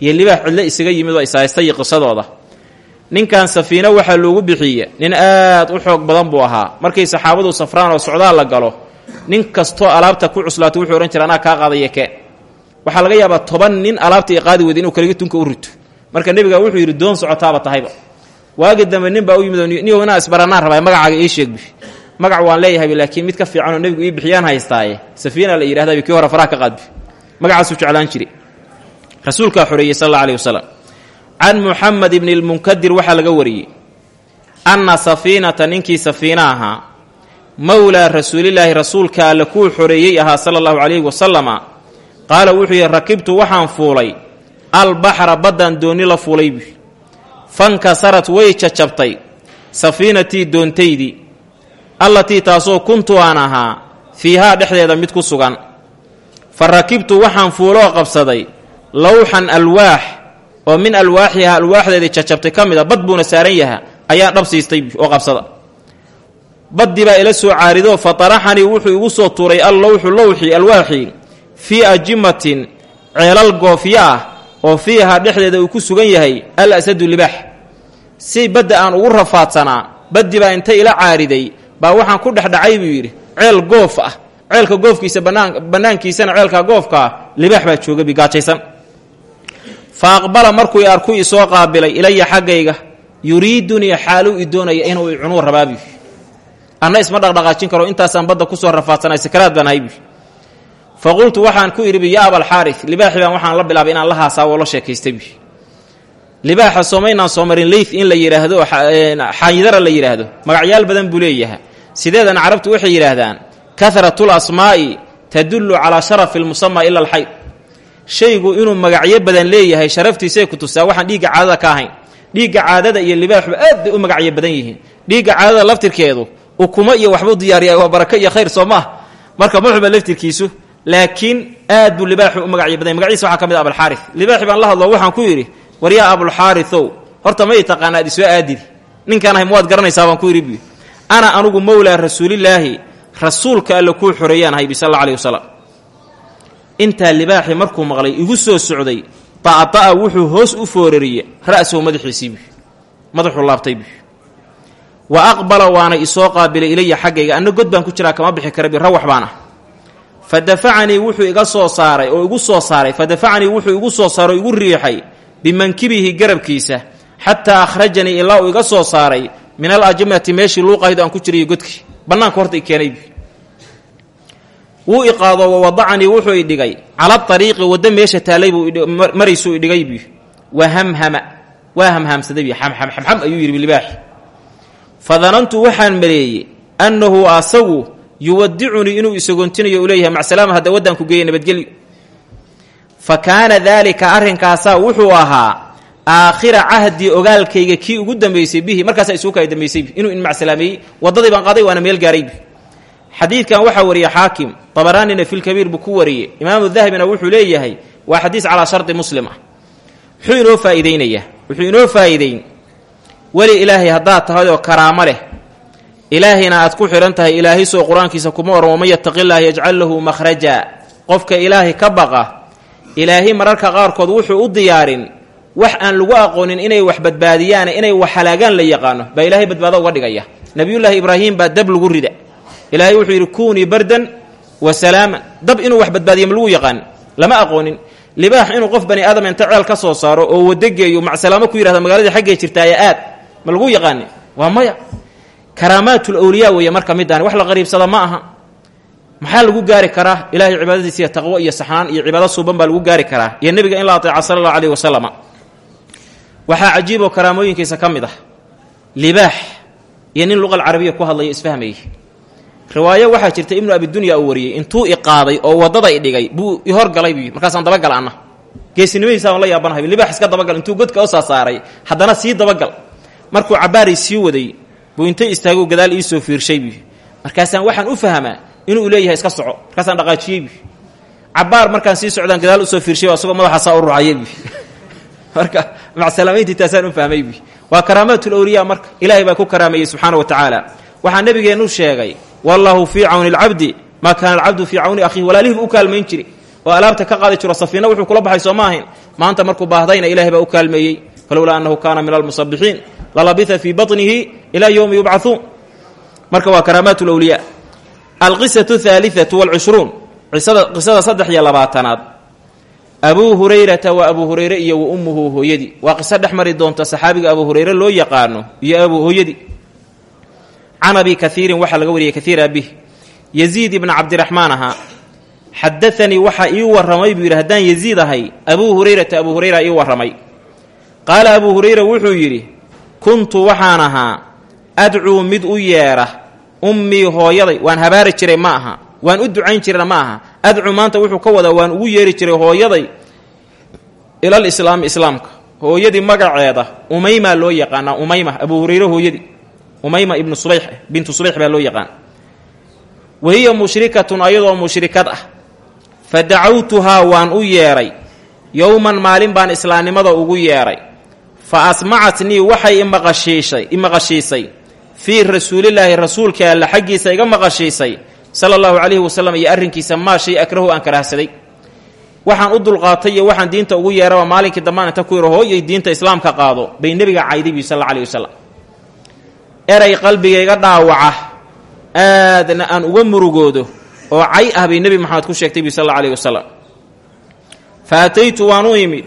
iyo libaax cidlo isaga yimid oo ishaysta iyo qisadooda. Ninkan safiino waxaa loogu bixiye nin aad u xoog badan buu ahaa. Markay saxaabadu safraan oo socdaal la galo nin kastoo alaabta ku cuslaato wuxuu odhan jira anaa kaa qaadaya ke waxaa laga yaabaa toban nin alaabta i qaadi weyda inuu kaliga tunka u rito. Marka nebiga wuxuu yidhi doon socotaaba tahayba waagi dambe nin baa u yimid niyo inaa isbaranaan rabaa magacaaga ii sheegbi magac waan leeyahay laakiin mid ka fiicanoo nebigu ii bixiyaan haystaaye safiina la yidhahdabi kii hore faraha ka qaadbi magacaasuu jeclaan jire rasuulkaa xoreeyey sal alla alih wasalam can muxamed ibni lmunkadir waxaa laga wariyey anna safiinata ninkii safiina ahaa mowlaa rasuulilaahi rasuulka alle kuu xoreeyey ahaa sala allahu calayhi wasalama qaala wuxuu yidhi rakibtu waxaan fuulay albaxra baddaan doonni la fuulay bu fankasarat way jajabtay safiinatii doontaydii allatii taasoo kuntu aan ahaa fiihaa dhexdeeda mid ku sugan. Fa rakibtu waxaan fuuloo qabsaday lowxan alwaax oo min alwaaxiha alwaaxdeedii jajabtay ka mid a bad buuna saaran yaha ayaan dhab siistay oo qabsada. Baddii ila soo caaridoo fa taraxanii wuxuu igu soo tuuray allowxu lowxii alwaaxii fii ajimatin ceelal goofyo ah oo fiihaa dhexdeeda uu ku sugan yahay al asadu libaax. Si badda aan ugu rafaadsanaa baddii baa intay ila caariday baa waxaan ku dhexdhacay buu yidhi ceel goof ah. Ceelka goofkiisa bannaankiisana ceelka goofka ah libaax baa jooga bigaajaysan fa aqbala markuu arku isoo qaabilay ilaya xaggayga yuriidunii xaaluu i doonaya inuu i cunuu rabaabi anna isma dhaqdhaqaajin karo intaasaan badda ku soo rafaadsanay sakaraad baan haybi fa waxaan ku idhi ya abalxaari libaaxi baan waxaan la bilaabay inaan la haasaawoo la sheekaystabi libaaxa soomaynaan soo marin leyth in la yidhaahdo xaydara la yidhaahdo magacyaal badan buu leeyaha sideedana carabtu waxay yidhaahdaan kahratul asmaa'i tadullu calaa sharafi lmusamaa ila alxayd shaygu inuu magacyo badan leeyahay sharaftiisay ku tusaa waxaan dhiigga caadada ka ahayn. Dhiigga caadada iyo libaaxuba aad bay u magacyo badan yihiin. Dhiigga caadada laftirkeedu ukumo iyo waxbuu diyaariya waa barako iyo khayr soo marka muxuba laftirkiisu? Laakiin aad buu libaaxu u magacyo badan magaciisa waxaa ka mid a abalxaari libaaxi baan la hadlo waxaan ku yidhi war yaa abulxaariow horta may taqaana ad isoo aadidi. Ninkaan ahay muwaad garanaysaa baan ku yidhi ana anugu mowlaa rasuulilaahi rasuulka alle kuu xoreeyaan haybi sal alla alih wasalam. Intaa libaaxi markuu maqlay igu soo socday ta'ata'a wuxuu hoos u foorariye ra'sahu madaxiisii bu madaxuu laabtay bu wa aqbala waana isoo qaabilay ilaya xaggayga anna god baan ku jiraa kama bixi kara bi rawax baan ah wuxuu iga soo saaray oo igu soo saaray fa wuxuu igu soo saaray igu riixay bimankibihi garabkiisa xataa akhrajanii ilaa uu iga soo saaray min al ajmati meeshii luuqahayd aan ku jirayo godkii bannaanka horta i keenaybi wuu iqaado wa wadacanii wuxuu idhigay cala ariiqi waddo meesha taalay buu maraysuu idhigay bi wa hamhama waa hamhaamsaday bi xamxamxamxam ayuu yidhi libaaxi fa danantu waxaan maleeyey annahu asagu yuwadicunii inuu isagoontinayo u leeyahay macsalaama hadda waddaan ku geeya nabadgelyo. Fa kaana daalika arrinkaasaa wuxuu ahaa aakhira cahdii ogaalkayga kii ugu dambaysay bihi markaasaa isugu kala dambaysaybi inuu inmacsalaameeyey waddadii baan qaaday waana meel gaaraybi xadiidkan waxaa wariyey xaakim dabaraanina filkabiir buu ku wariyey. Imaamu dahbina wuxuu leeyahay waa xadiis calaa shardi muslim ah. Wuxuu inoo faa'iideynayaa wuxuu inoo faa'iideyn. Weli ilaahay haddaad tahay oo karaamo leh ilaahayna aad ku xidhan tahay ilaahay soo qur'aankiisa kuma oran waman yattaqillaaha yajcal lahu makhraja. Qofka ilaahay ka baqa ilaahay mararka qaarkood wuxuu u diyaarin wax aan lagu aqoonin inay wax badbaadiyaan inay wax halaagaan la yaqaano baa ilaahay badbaado uga dhigaya. Nebiyullaahi ibraahim baa dab lagu rida. Ilaahay wuxuu yidhi kuunii bardan wa salaaman. Dab inuu wax badbaadiya ma lagu yaqaan lama aqoonin. Libaax inuu qof bani aadam inta ceel ka soo saaro oo wadageeyo macsalaamo ku yihahda magaaladii xaggee jirtaaya aad ma lagu yaqaani waa maya. Karaamaatul awliyaa weeye marka midaan wax la qariibsada ma aha. Maxaa lagu gaari karaa? Ilahay cibaadadiisa iyo taqwo iyo saxnaan iyo cibaado suuban baa lagu gaari karaa. Iyo nebiga in la ateeca sala allahu alayhi wasalama waxaa cajiiboo karaamooyinkiisa ka mid ah. Libaax iyo nin luqal carabiya ku hadlaya isfahmayey riwaayo waxaa jirta ibnu abidunya uu wariyey intuu iqaaday oo i dhigay buu i horgalay buu markaasaan dabagala anna geesinimadiisa aan la yaabanahay libaax iska dabagal intuu godka u saasaaray haddana sii dabagal. Markuu cabaaray sii waday buu intay istaago gadaal iisoo fiirshaybi markaasaan waxaan u fahmaa inuu leeyahay iska soco. Markaasaan dhaqaajiyeybi cabaar markaan sii socdaan gadaal u soo fiirshay asagoo madaxaasaa u rucayaybi marka macsalaamayntii taasaan u fahmaybi waa karaamaatul awliyaa marka ilaahay baa ku karaameeyey subxaana wa tacaala. Waxaa nabigeennu sheegay wallaahu fii cawni alcabdi maa kaana alcabdu fii cawni akhiihi walaalihii buu u kaalmayn jiray. Oo alaabta ka qaadi jiro safiina wuxuu kula baxay soo maanta markuu baahdayna ilahay baa u kaalmeeyey. Annahu kaana min almusabixiin lalabitha fii baطnihi ilaa yowmi yubcahuun marka waa karaamaat lwliyaa alqisatu ahaaliatu walcushruun qisada saddex iyo labaatanaad abuu hurayrata waa abuu hurayre iyo wa ummuhu hooyadii waa qiso dhex mari doonta saxaabiga abuu hurayre loo yaqaano iyo abuu hooyadii can abi kaiirin waxaa laga wariyay kaiir abih yaziid ibna cabdiraxmaan ahaa xadaanii waxaa ii warramay buu yidhi haddaan yaziid ahay abuu hurayrata abuu hurayra ii warramay. Qaala abuu hurayra wuxuu yidhi kuntu waxaan ahaa adcuu mid u yeedha ummii hooyaday waan habaari jiray ma aha. Waan u ducayn jirana ma aha adcuu maanta wuxuu ka wadaa waan ugu yeeri jiray hooyaday ilal islaami islaamka. Hooyadii magaceeda umayma loo yaqaanaa umayma abuu hurayre hooyadii. Umayma ibnu subayx bintu subayx baa loo yaqaan. Wa hiya mushrikatun ayadoo mushrikad ah. Fa dacawtuhaa waan u yeedhay yowman maalin baan islaamnimada ugu yeedhay fa asmacatnii waxay imaqashiisay fii rasuulilaahi rasuulka alla xaggiisa iga maqashiisay sala allahu calayhi wasalam iyo arrinkiisa maa shay akrahu aan karaahsaday. Waxaan u dulqaatay iyo waxaan diinta ugu yeeraba maalinkii dambaan ku yidhi hooyay diinta islaamka qaado bay nebiga cayday bi sal alla alayhi eray qalbigayga dhaawaca aadna aan uga murugoodo oo cay ah bay nebi maxamed ku sheegtay bi sal alla alayhi wasalam fa ataytu waan u imid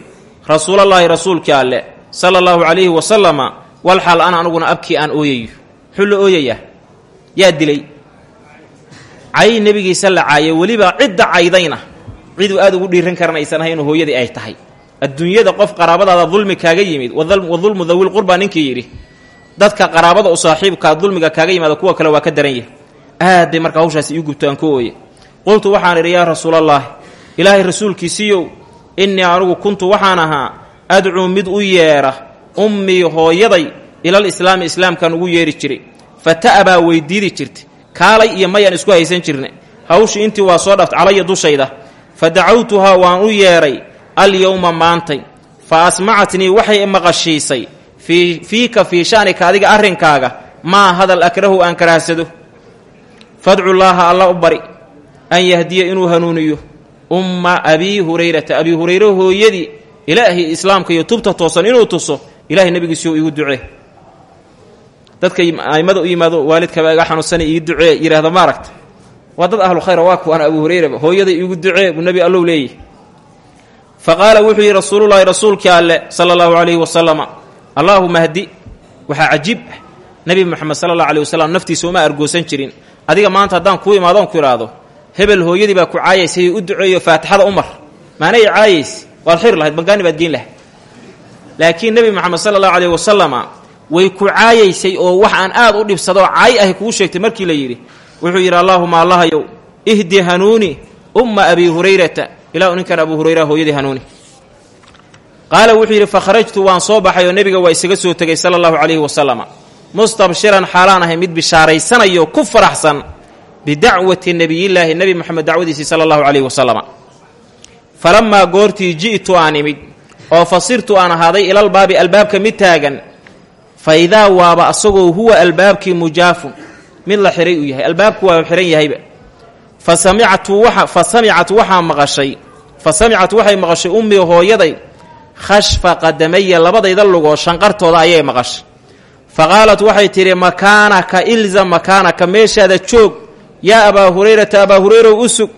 rasuulallaahi rasuulkii alle sala allahu calayhi wasalama walxaal ana aniguna abkii aan ooyayo muxuu la ooyayaa yaa dilay cay nebigiisa la caayay weliba cidda caydayna. Ciduu aad ugu dhiiran karan aysan ahay inuu hooyadii ay tahay. Adduunyada qof qaraabadaada dulmi kaaga yimid wa dulmu dawil qurba ninkii yidhi dadka qaraabada u saaxiibkaa dulmiga kaaga yimaada kuwa kale waa ka daran yahay. Aad bay marka hawshaasi iu gubto aan ka ooye qultu waxaan idhi yaa rasuulallaahi ilaahay rasuulkiisiiyow innii anugu kuntu waxaan ahaa adcuu mid u yeedha ummii hooyaday ilal islaami islaamkaan ugu yeedhi jiray. Fa ta'baa weydiidi jirta kaalay iyo mayaan isku haysan jirne. Hawshii intii waa soo dhaft calaya dushayda fa dacawtuhaa waan u yeedhay alyowma maantay. Fa asmacatnii waxay maqashiisay fii fiika fii sha'nika adiga arrinkaaga maa hadal akrahu aan karaahsado fadcu llaaha alla u bari an yahdiya inuu hanuuniyo. Umma abii hurayrata abii hurayre hooyadii ilaahay islaamka iyo tubta toosan inuu tuso ilahay nebigiisiyo iigu ducee dadka aimada u yimaado waalidkaba iga xanuunsana ii ducee yidhaahda ma aragta waa dad ahlu khayra waa kuwaan abu hurayraba hooyaday iigu ducee buu nebi allow leeyahy fa qaala wuxuu yidhi rasuulullaahi rasuulkii alle sala allahu calayhi wasalama allaahuma hdi waxaa cajiib ah. Nebi moxamed sala allahu aleyh wasalam naftiisa uma argoosan jirin. Adiga maanta haddaan kuu imaadoon ku idhaahdo hebel hooyadii baa ku caayaysay u duceeyo faatixada umar. Maanay caayays waad xiri lahayd bangaani baad geen lahayd. Laakiin nebi moxamed sala allahu aleyh wasalama way ku caayaysay oo wax aan aad u dhibsadoo caay ahy kuu sheegtay markii la yidhi wuxuu yidhi allaahuma allahayow ihdi hanuuni umma abii hurayrata. Ilaa ninkan abuu hurayra hooyadii hanuuni. Qaala wuxuu yidhi fakharajtu waan soo baxay oo nebiga waa isaga soo tegay sala allahu calayhi wasalama mustabshiran xaalaan ahay mid bishaaraysanayo ku faraxsan bidacwati nebiyillaahi nebi moxamed dacwadiisii sala allahu calayhi wasalama falamaa goortii ji'tu aan imid oo fasirtu aan ahaaday ilalbaabi albaabka mid taagan fa idaa waaba asagoo huwa albaabkii mujaafun mid la xihay uu yahay albaabku waa xihan yahayba. Fa samicatu waa fa samicat waxaa maqashay fa samicat waxay maqashay ummii hooyaday khashfa qadamaya labadayda lugoo shanqartooda ayay maqashay. Fa qaalat waxay tidhi makaanaka ilzam makaanaka meeshaada joog yaa abaa hurayrata abaa hurayrow u sug.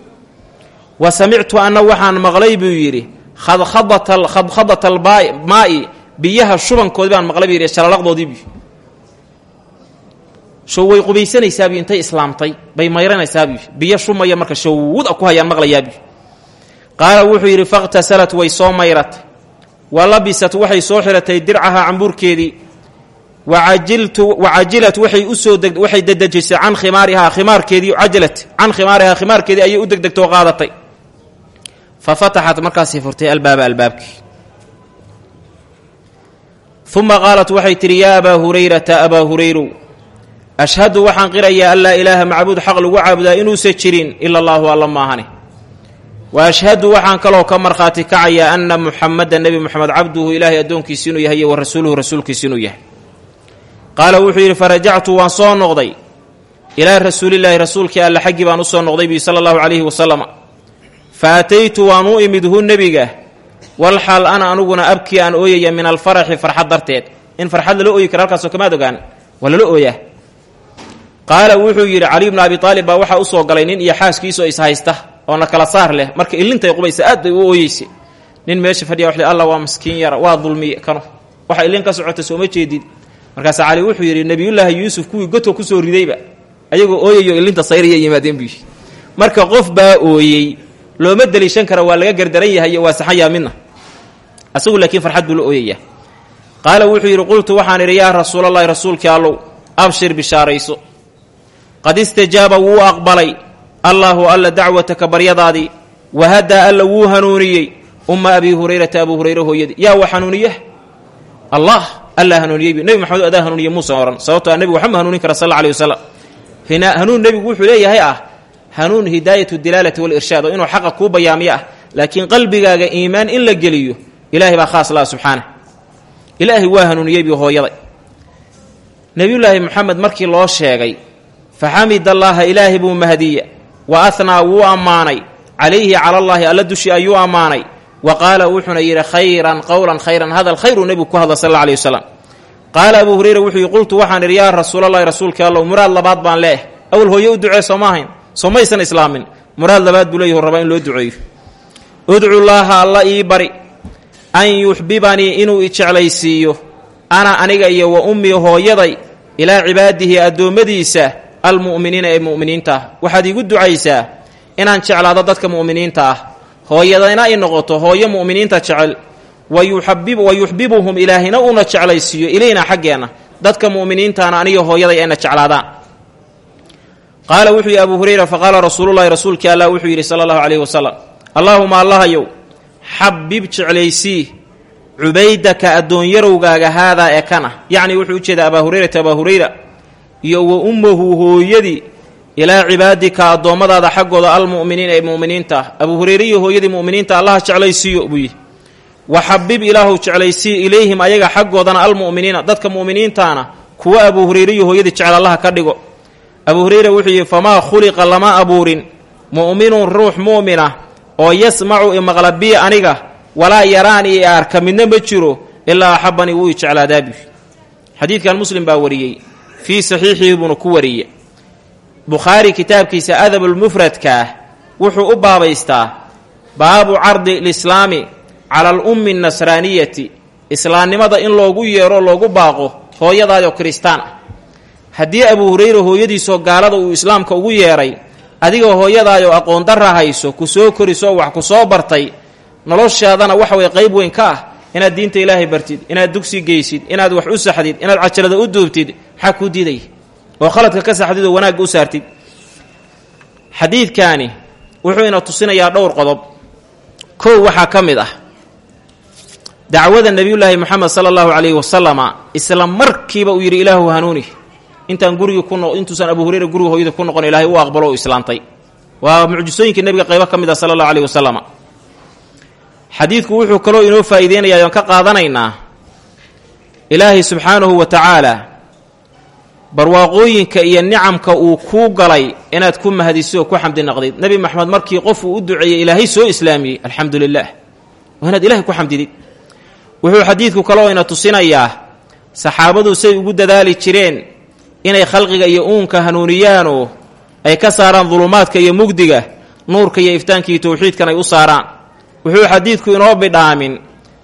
Wa samictu anna waxaan maqlay buu yidhi khadkhadata almaa'i biyaha shubankoodii baan maqlay buu yidhi shalalaqdoodiibu show way qubaysanaysaabuu intay islaamtay bay mayranaysaabuu biyo shumaya marka showwuda ku hayaan maqlayaabu qaala wuxuu yidhi fakhtasalat way soo mayratay. Wa labisat waxay soo xiratay dircahaa cambuurkeedii. Wacajilat waxay u soo waxay dedejisay can khimaarihaa khimaarkeedii cajalat can khimaarihaa khimaarkeedii ayay u degdegtoo qaadatay. Fa fataxat markaasay furtay albaaba albaabkii uma qaalat waxay tidhi yaa abaa hurayrata abaa hurayrow ashhadu waxaan qirayaa an laa ilaaha macbuud xaq lagu caabudaa inuusan jirin ila allaahu alla maahane wa ashhadu waxaan kaloo ka markhaati kacayaa anna muxamada nebi moxamed cabduhu ilaahay addoonkiisi inuu yahay iyo wa rasuuluhu rasuulkiisi inuu yahay qaala wuxuu yidhi farajactu waan soo noqday ilaa rasuulilaahi rasuulkii alle xaggii baan u soo noqday bi sala allahu calayhi wasalama fa ataytu waan u imid hu nebiga wal xaal ana anuguna abkii aan ooyaya min alfaraxi farxad darteed. In farxad lala ooyi kara halkaasoo kamaad ogaan waa lala ooyaa. Qaala wuxuu yidhi caliy bnu abi aalib baa waxaa u soo galay nin iyo xaaskiisoo ishaysta oo na kala saar leh. Marka ilintay qubaysa aad bay u ooyeysa nin meesha fadhiya wxu alla waa maskiin yara waa dulmiye kano waxa ilin ka socota sooma jeedid. Markaasa cali wuxuu yidhi nebiyullaahi yuusuf kuwii godka ku soo ridayba ayagoo ooyayo ilinta sayraya yimaadeen buu marka qof baa ooyey looma deliishan kara waa laga gardaran yahay iyo waa saxayaa midna asagu laakiin farxad buu la wuxuu yidhi qultu waxaan idhi yaa rasuulallaahi rasuulkii allow abshir bishaarayso. Qad istajaaba wuu aqbalay. Allaahu alla dacwataka baryadaadii wahadaa alla wuu hanuuniyey. Umma abii hurayrata abuu hurayre hooyadii yaa wa hanuuniya allah alla hanuuniyeybi nebi maxamed adaa hanuuniye muusan ohan sababto a nebigu waxba hanuunin kara sal alla alih wasalam hanuun nebigu wuxuu leeyahay ah hanuun hidaayatu dilaalati walirshaad oo inuu xaqa kuu bayaamiyo ah. Laakiin qalbigaaga iimaan in la geliyo ilaahay baa khaas laha subxaanah ilaahay waa hanuuniyeybi hooyaday. Nebiyullaahi moxamed markii loo sheegay faxamid allaaha ilaahay buu mahdiya wa ahnaa wuu ammaanay. Calayhi calallaahi alla dushi ayuu ammaanay. Wa qaala wuxuuna yidhi khayran qowlan khayran hadal khayruu nebigu ku hadla sal alla alih wasalam qaala abuu hureyra wuxuu yidhi qultu waxaan idhi yaa rasuulalahi rasuulkii allow muraad labaad baan leeh awal hooye u ducee soo soo maysan islaamin. Muraad labaad buu leeyah rabaa in loo duceeyo. Udcu llaaha alla ii bari an yuxbibanii inuu i jeclaysiiyo. Ana aniga iyo wa ummii hooyaday ilaa cibaadihi addoommadiisa almu'miniina ee mu'miniinta ah. Waxaad iigu ducaysaa inaan jeclaado dadka mu'miniinta ah. Hooyadayna i noqoto hooyo mu'miniinta jecel. Wa yuxbibuhum ilaahina uuna jeclaysiiyo ilayna xaggeenna dadka mu'miniintaana aniga hooyaday ayna jeclaadaan qaala wuxuu yidhi abuu hureyra faqaala rasuululahi rasuulkii allah wuxuu yidhi sala allahu calayhi wasalam allaahuma allahayow xabib jeclaysii cubaydaka addoonyarowgaaga haadaa ee kana. Yacni wuxuu u jeedaa abaa hureyrata abaa hureyra iyo wa ummahu hooyadii ilaa cibaadika addoommadaada xaggooda almu'miniina ee mu'miniinta. Ah abuu hureyre iyo hooyadii mu'miniinta allaha jeclaysiiyo buu yidhi. Wa xabib ilaahu jeclaysii ilayhim ayaga xaggoodana almu'miniina dadka mu'miniintaana kuwa abuu hureyre iyo hooyadii jecel allaha ka dhigo abuu hureyre wuxuu yidhi famaa khuliqa lama abuurin? Mu'minun ruux mu'mina oo yasmacu imaqla bii aniga walaa yaraan i arka midna ma jiro ilaa axabanii wuu i jeclaadaabi xadiidkan muslim baa wariyey fii saxiixihi buuna ku wariye bukhaari kitaabkiisa adabulmufradka ah wuxuu u baabaystaa baabu cardi lislaami cala alummi nasraaniyati islaamnimada in loogu yeero loogu baaqo hooyadaadoo kiristaan ah haddii abuu hureyre hooyadiisoo gaalada uu islaamka ugu yeedhay adigoo hooyadaayoo aqoon hayso ku soo korisoo wax ku soo bartay noloshaadana waxa way qayb weyn ka ah. Inaad diinta ilaahay bartid inaad dugsi geysid inaad wax u saxdid inaad cajalada u duubtid maxaa kuu diidaya oo khaladka ka saxdid oo wanaagga u saartid. Xadiidkaani wuxuu ina tusinayaa dhowr qodob. Kow waxaa ka mid ah dacwada nebiyullaahi moxamed sala allahu calayhi wasalama isla markiiba uu yidhi ilaahu hanuuni intaan gurigii ku no intuusan abuu hureyra guriga hooyada ku noqon ilaahay u aqbalo islaantay. Waa mucjisooyinkii nebiga qaybo ka mid ah sala allahu wasalama xadiidku wuxuu kaloo inoo faa'iideynayaa oon ka qaadanaynaa. Ilaahay subxaanahu wa tacaala barwaaqooyinka iyo nicamka uu kuu galay inaad ku mahadiso ku xamdi naqdid. Nebi maxamed markii qof uu u duceeyey ilaahay soo islaamiyey alxamdu lilaah waa inaad ilahay ku xamdidid. Wuxuu xadiidku kaloo ina tusinayaa saxaabadu say ugu dadaali jireen inay khalqiga iyo uunka hanuuniyaanoo ay ka saaraan dulumaadka iyo mugdiga nuurka iyo iftaanka iyo towxiidkan ay u saaraan. Wuxuu xadiidku inoo bidhaamin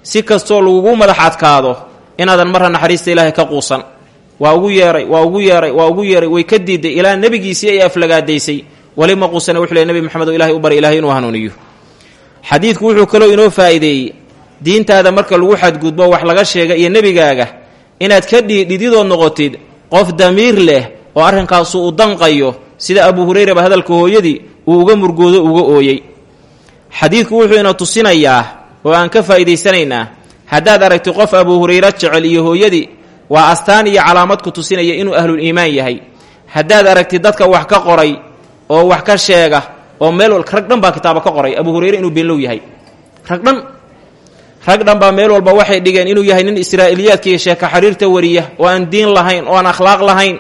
si kastoo lagugu madax adkaado inaadan marra naxariista ilaahay ka quusan. Waa ugu yeeray waa ugu yeeray waa ugu yeeray way ka diiday. Ilaa nebigiisii ay aflagaadaysay weli ma quusana wuxuu leey nebi maxamed oo u bari ilahay inuu hanuuniyo. Xadiidku wuxuu kaloo inoo faa'iideeyey diintaada marka lagu xadgudbo wax laga sheega iyo nebigaaga inaad ka dhidhididood noqotid qof damiir leh oo arrinkaasu u danqayo sida abuu hureyraba hadalka hooyadii uu uga murgoodo uga ooyey xadiidku wuxuu ina tusinayaa oo aan ka faa'iidaysanaynaa haddaad aragti qof abuu hurayre jecel iyo hooyadii waa astaan iyo calaamad ku tusinaya inuu ahlul iimaan yahay. Haddaad aragti dadka wax ka qoray oo wax ka sheega oo meel rag dhan baa kitaaba ka qoray abuu hurayre inuu beenlow yahay. Rag dhan rag dhan meel walba waxay dhigeen inuu yahay nin israa'iliyaadka iyo sheeka xariirta wariya oo aan diin lahayn oo aan akhlaaq lahayn.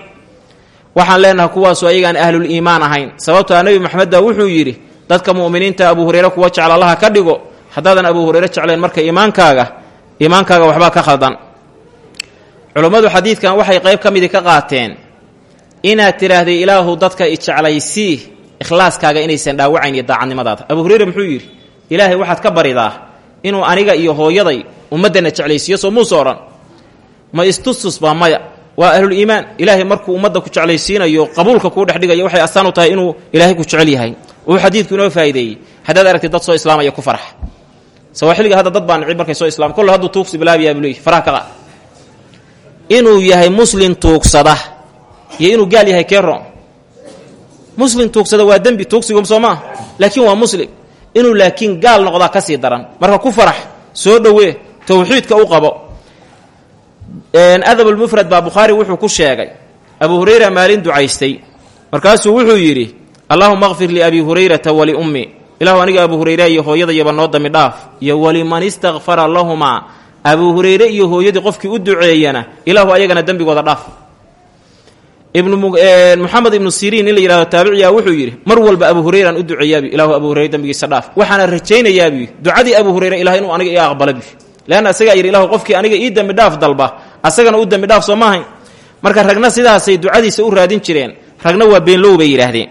Waxaan leenahay kuwaasu ayagaan ahlul iimaan ahayn. Sababtoa nebi maxamed baa wuxuu yidhi dadka mu'miniinta abuu hurayre kuwa jecel allaha ka dhigo haddaadan abuu hurayre jeclayn marka iimaankaaga iimaankaaga waxbaa ka khaldan. Culummadu xadiidkan waxay qayb ka midi ka qaateen inaad tidhaahday ilaahu dadka ijeclaysii ikhlaaskaaga inaysan dhaawacayn iyo daacadnimadaada. Abuu hurayre muxuu yidhi ilaahay waxaad ka baridaa inuu aniga iyo hooyaday ummaddana jeclaysiiyo soo muuse ma istustus baa maya. Waa ahlul iimaan. Ilaahay markuu ummadda ku jeclaysiinayo qabuulka kuu dhex waxay astaan u tahay inuu ilaahay ku jecel yahay. Uu xadiidku inoo faa'ideeyey. Haddaad aragtid dad soo islaamaya ku farax. Sawa xilliga hadda dad baa nicib markay soo islam kolle hadduu tuugsi bilaabiyaa buu leeyahy faraha ka qaad inuu yahay muslin tuugsada. Iyo inuu gaal yahay keero muslin tuugsada waa dembi tuugsigu soo maaha laakiin waa muslim inuu laakiin gaal noqdaa ka sii daran. Marka ku farax soo dhowee tawxiidka u qabo. Adab almufrad baa bukhaari wuxuu ku sheegay. Abuu hurayra maalin ducaystay. Markaasuu wuxuu yidhi allaahuma kfir liabii hurayrata waliummi ilaahu aniga abuu hurayre iyo hooyadayaba noo dambi dhaaf. Iyo waliman istakfara lahumaa abuu hurayre iyo hooyadii qofkii u duceeyana ilaahu ayagana dembigooda dhaaf muxamed ibnu siriin in la yihahdo taabiciya wuxuu yidhi mar walba abuu hurayraan u duceeyaabi ilaahu abuu hurayre dembigiisa dhaaf. Waxaana rajaynayaabuu ducadii abuu hurayre ilaah inuu aniga ii aqbalabi leanna asagaa yidhi ilahu qofkii aniga ii dembi dhaaf dalba asagana u dembi dhaaf soo maahayn marka ragna sidaasay ducadiisa u raadin jireen ragna waa beenlow bay yidhaahdeen.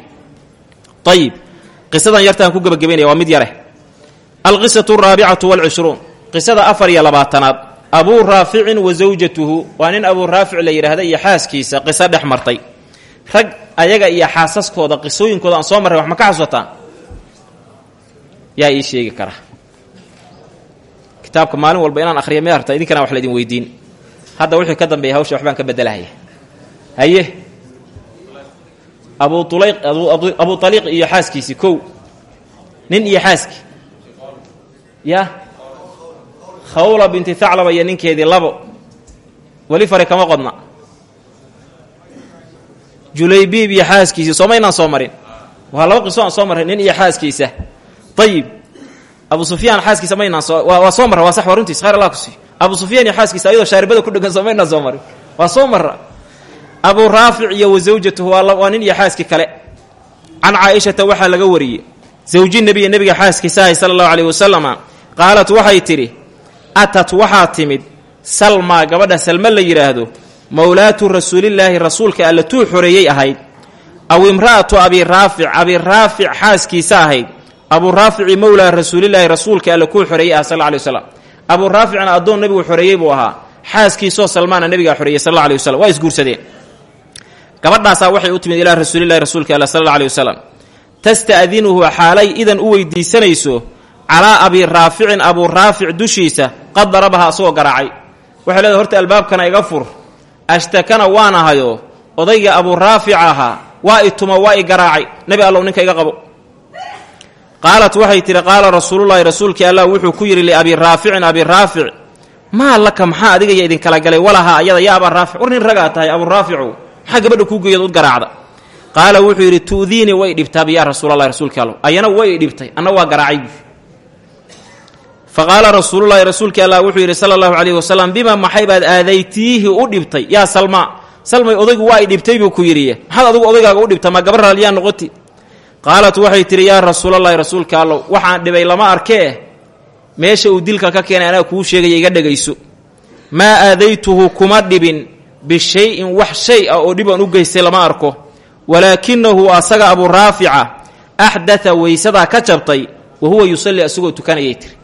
Ayib qisadan yartaan ku gebagabaynaya waa mid yare alqisatu araabicatu walcishruun qisada afar iyo labaatanaad abuu raaficin wa zawjatuhu. Waa nin abuu raafic la yidhaahda iyo xaaskiisa qiso dhex martay. Rag ayaga iyo xaasaskooda qisooyinkooda aan soo marray wax ma ka xasusataa yaa ii sheegi kara. Kitaabka maalin walba inaan akhriya miya harta idinkana wax laydin weydiin. Hadda wixii ka dambeeya hawsha waxbaan ka bedelahaya haye? Abu ulayq abu aliiq iyo xaaskiisii kow. Nin iyo xaaski. Ya khawla binti thaclaba iyo ninkeedii labo. Weli fare kama qodna. Julaybiib iyo xaaskiisii sooma inaan soo waa laba qiso aan soo nin iyo xaaskiisa. Ayib abu sufyaan xaaskiisa maynaan soo waa soo sax waa runtiis khayr allah abu sufyaan iyo xaaskiisa ayadoo shaaribada ku dhegan soo maynaan soo marin. Waa soo marra. Abu raafic wa zawjatuhu nin iyo xaaski kale. Can caaishata waxaa laga wariyey. Zawji nebiya nebiga xaaskiisa ahay sala allahu aleyh wasalama qaalat waxay atat waxaa timid salmaa gabadha salme la yidhaahdo mowlaatu rasuulillaahi rasuulka alla tuu xoreeyey ahayd aw imra'atu abi raafic abi raafic xaaskiisa ahayd abuu raafici mowlaa rasuulilaahi rasuulka alla kuu xoreeyey ah sal alay waslam abuu raaficna addoon nebigu xoreeyey buu ahaa xaaskiisoo salmaana nebigaa xoreeyey sal alla alay wasalam waa isguursadeen gabadhaasaa waxay u timid ilaa rasuulilahi rasuulka alla sal alay wasalam tasta'dinuhu xaalay idan u weydiisanayso calaa abi raaficin abuu raafic dushiisa qad darabaha asagoo garaacay. Waxay leedahay horta albaabkana iga fur. Ashtakana waan ahayo odayga abuu raafic ahaa waa i tuma waa i garaacay. Nebi allow ninka iga qabo. Qaalat waxay tidhi qaala rasuulullaahi rasuulkii allah wuxuu ku yidhi liabii raaficin abi raafic maa laka maxaa adigaya idinkala galay? Walahaa ayada yaa abaa raafic war nin ragaa tahay abuu raaficu maxaa gabadha kuu geeyad ud garaacda? Qaala wuxuu yidhi tu'diinii way dhibtaaba yaa rasuulallahi rasuulkii ayana way dhibtay anna waa garaacay bu fa qaala rasuululahi rasuulkii allah wuxuu yidhi sala allahu calayhi wasalam bima maxay baad aadaytiihi u dhibtay? Yaa salmaa salmay odaygu waa i dhibtay buu ku yidhi maxaad adigu odaygaaga u dhibta ma gabar raalliyaa noqoti. Qaalat waxay tidhi yaa rasuulallaahi rasuulka allow waxaan dhibay lama arkee meesha uu dilka ka keenay anaa kuu sheegaya iga dhegayso. Maa aadaytuhu kuma dhibin bishay-in wax shay ah oo dhib aan u geystay lama arko. Walaakinahu asaga abuu raafica axdaa weysadaa ka jabtay wa huwa yusalli asagoo tukanayay tiri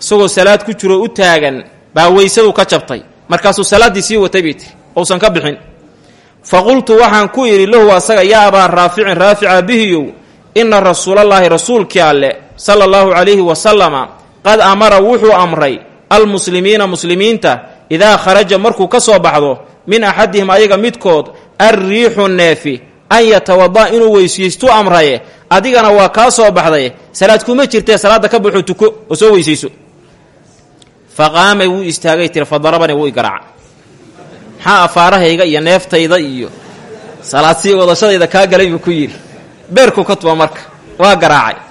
isagoo salaad ku jiroo u taagan baa weysadu ka jabtay. Markaasuu salaaddii sii watay bay ousan ka bixin. Fa qultu waxaan ku idhi lahu asaga yaa abaa raaficin raafica bihiyow inna rasuulallaahi rasuulkii alle sala allahu calayhi wasalama qad amara wuxuu amray almuslimiina muslimiinta idaa kharaja markuu ka soo baxdo min axadihim ayaga midkood alriixu neefi an yatawada inuu weysaystu amraye adigana waa kaa soo baxday salaad kuma jirtee salaadda ka baxo tuko oo soo weysayso fa qaamay wuu istaagay tiri fa darabani wuu i garaaca. Maxaa afaarahayga iyo neeftayda iyo salaad sii wadashadayda kaa galay buu ku yidhi. Beerku ka tuba marka waa garaacay.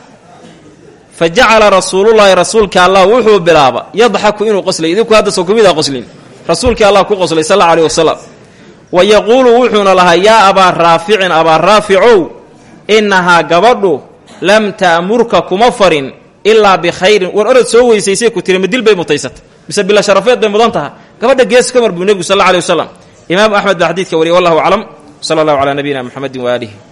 Fa jacala rasuulullaahi rasuulka allah wuxuu bilaaba yadxaku inuu qoslay idinku hadda soo kumida qoslin. Rasuulkii allah ku qoslay sal alla alih wasalam wa yaquulu wuxuuna lahaa yaa abaa raaficin abaa raaficow innahaa gabadhu lam ta'murka kuma farin ilaa bikhayrin war orod soo weysaysay ku tiri ma dil bay mutaysata mise bila sharafeed bay mudan taha gabadha gees ka mar buu nebigu sal alla alih wasalam imaamu axmed baa xadiidka wariyay wallahu aclam sala allahu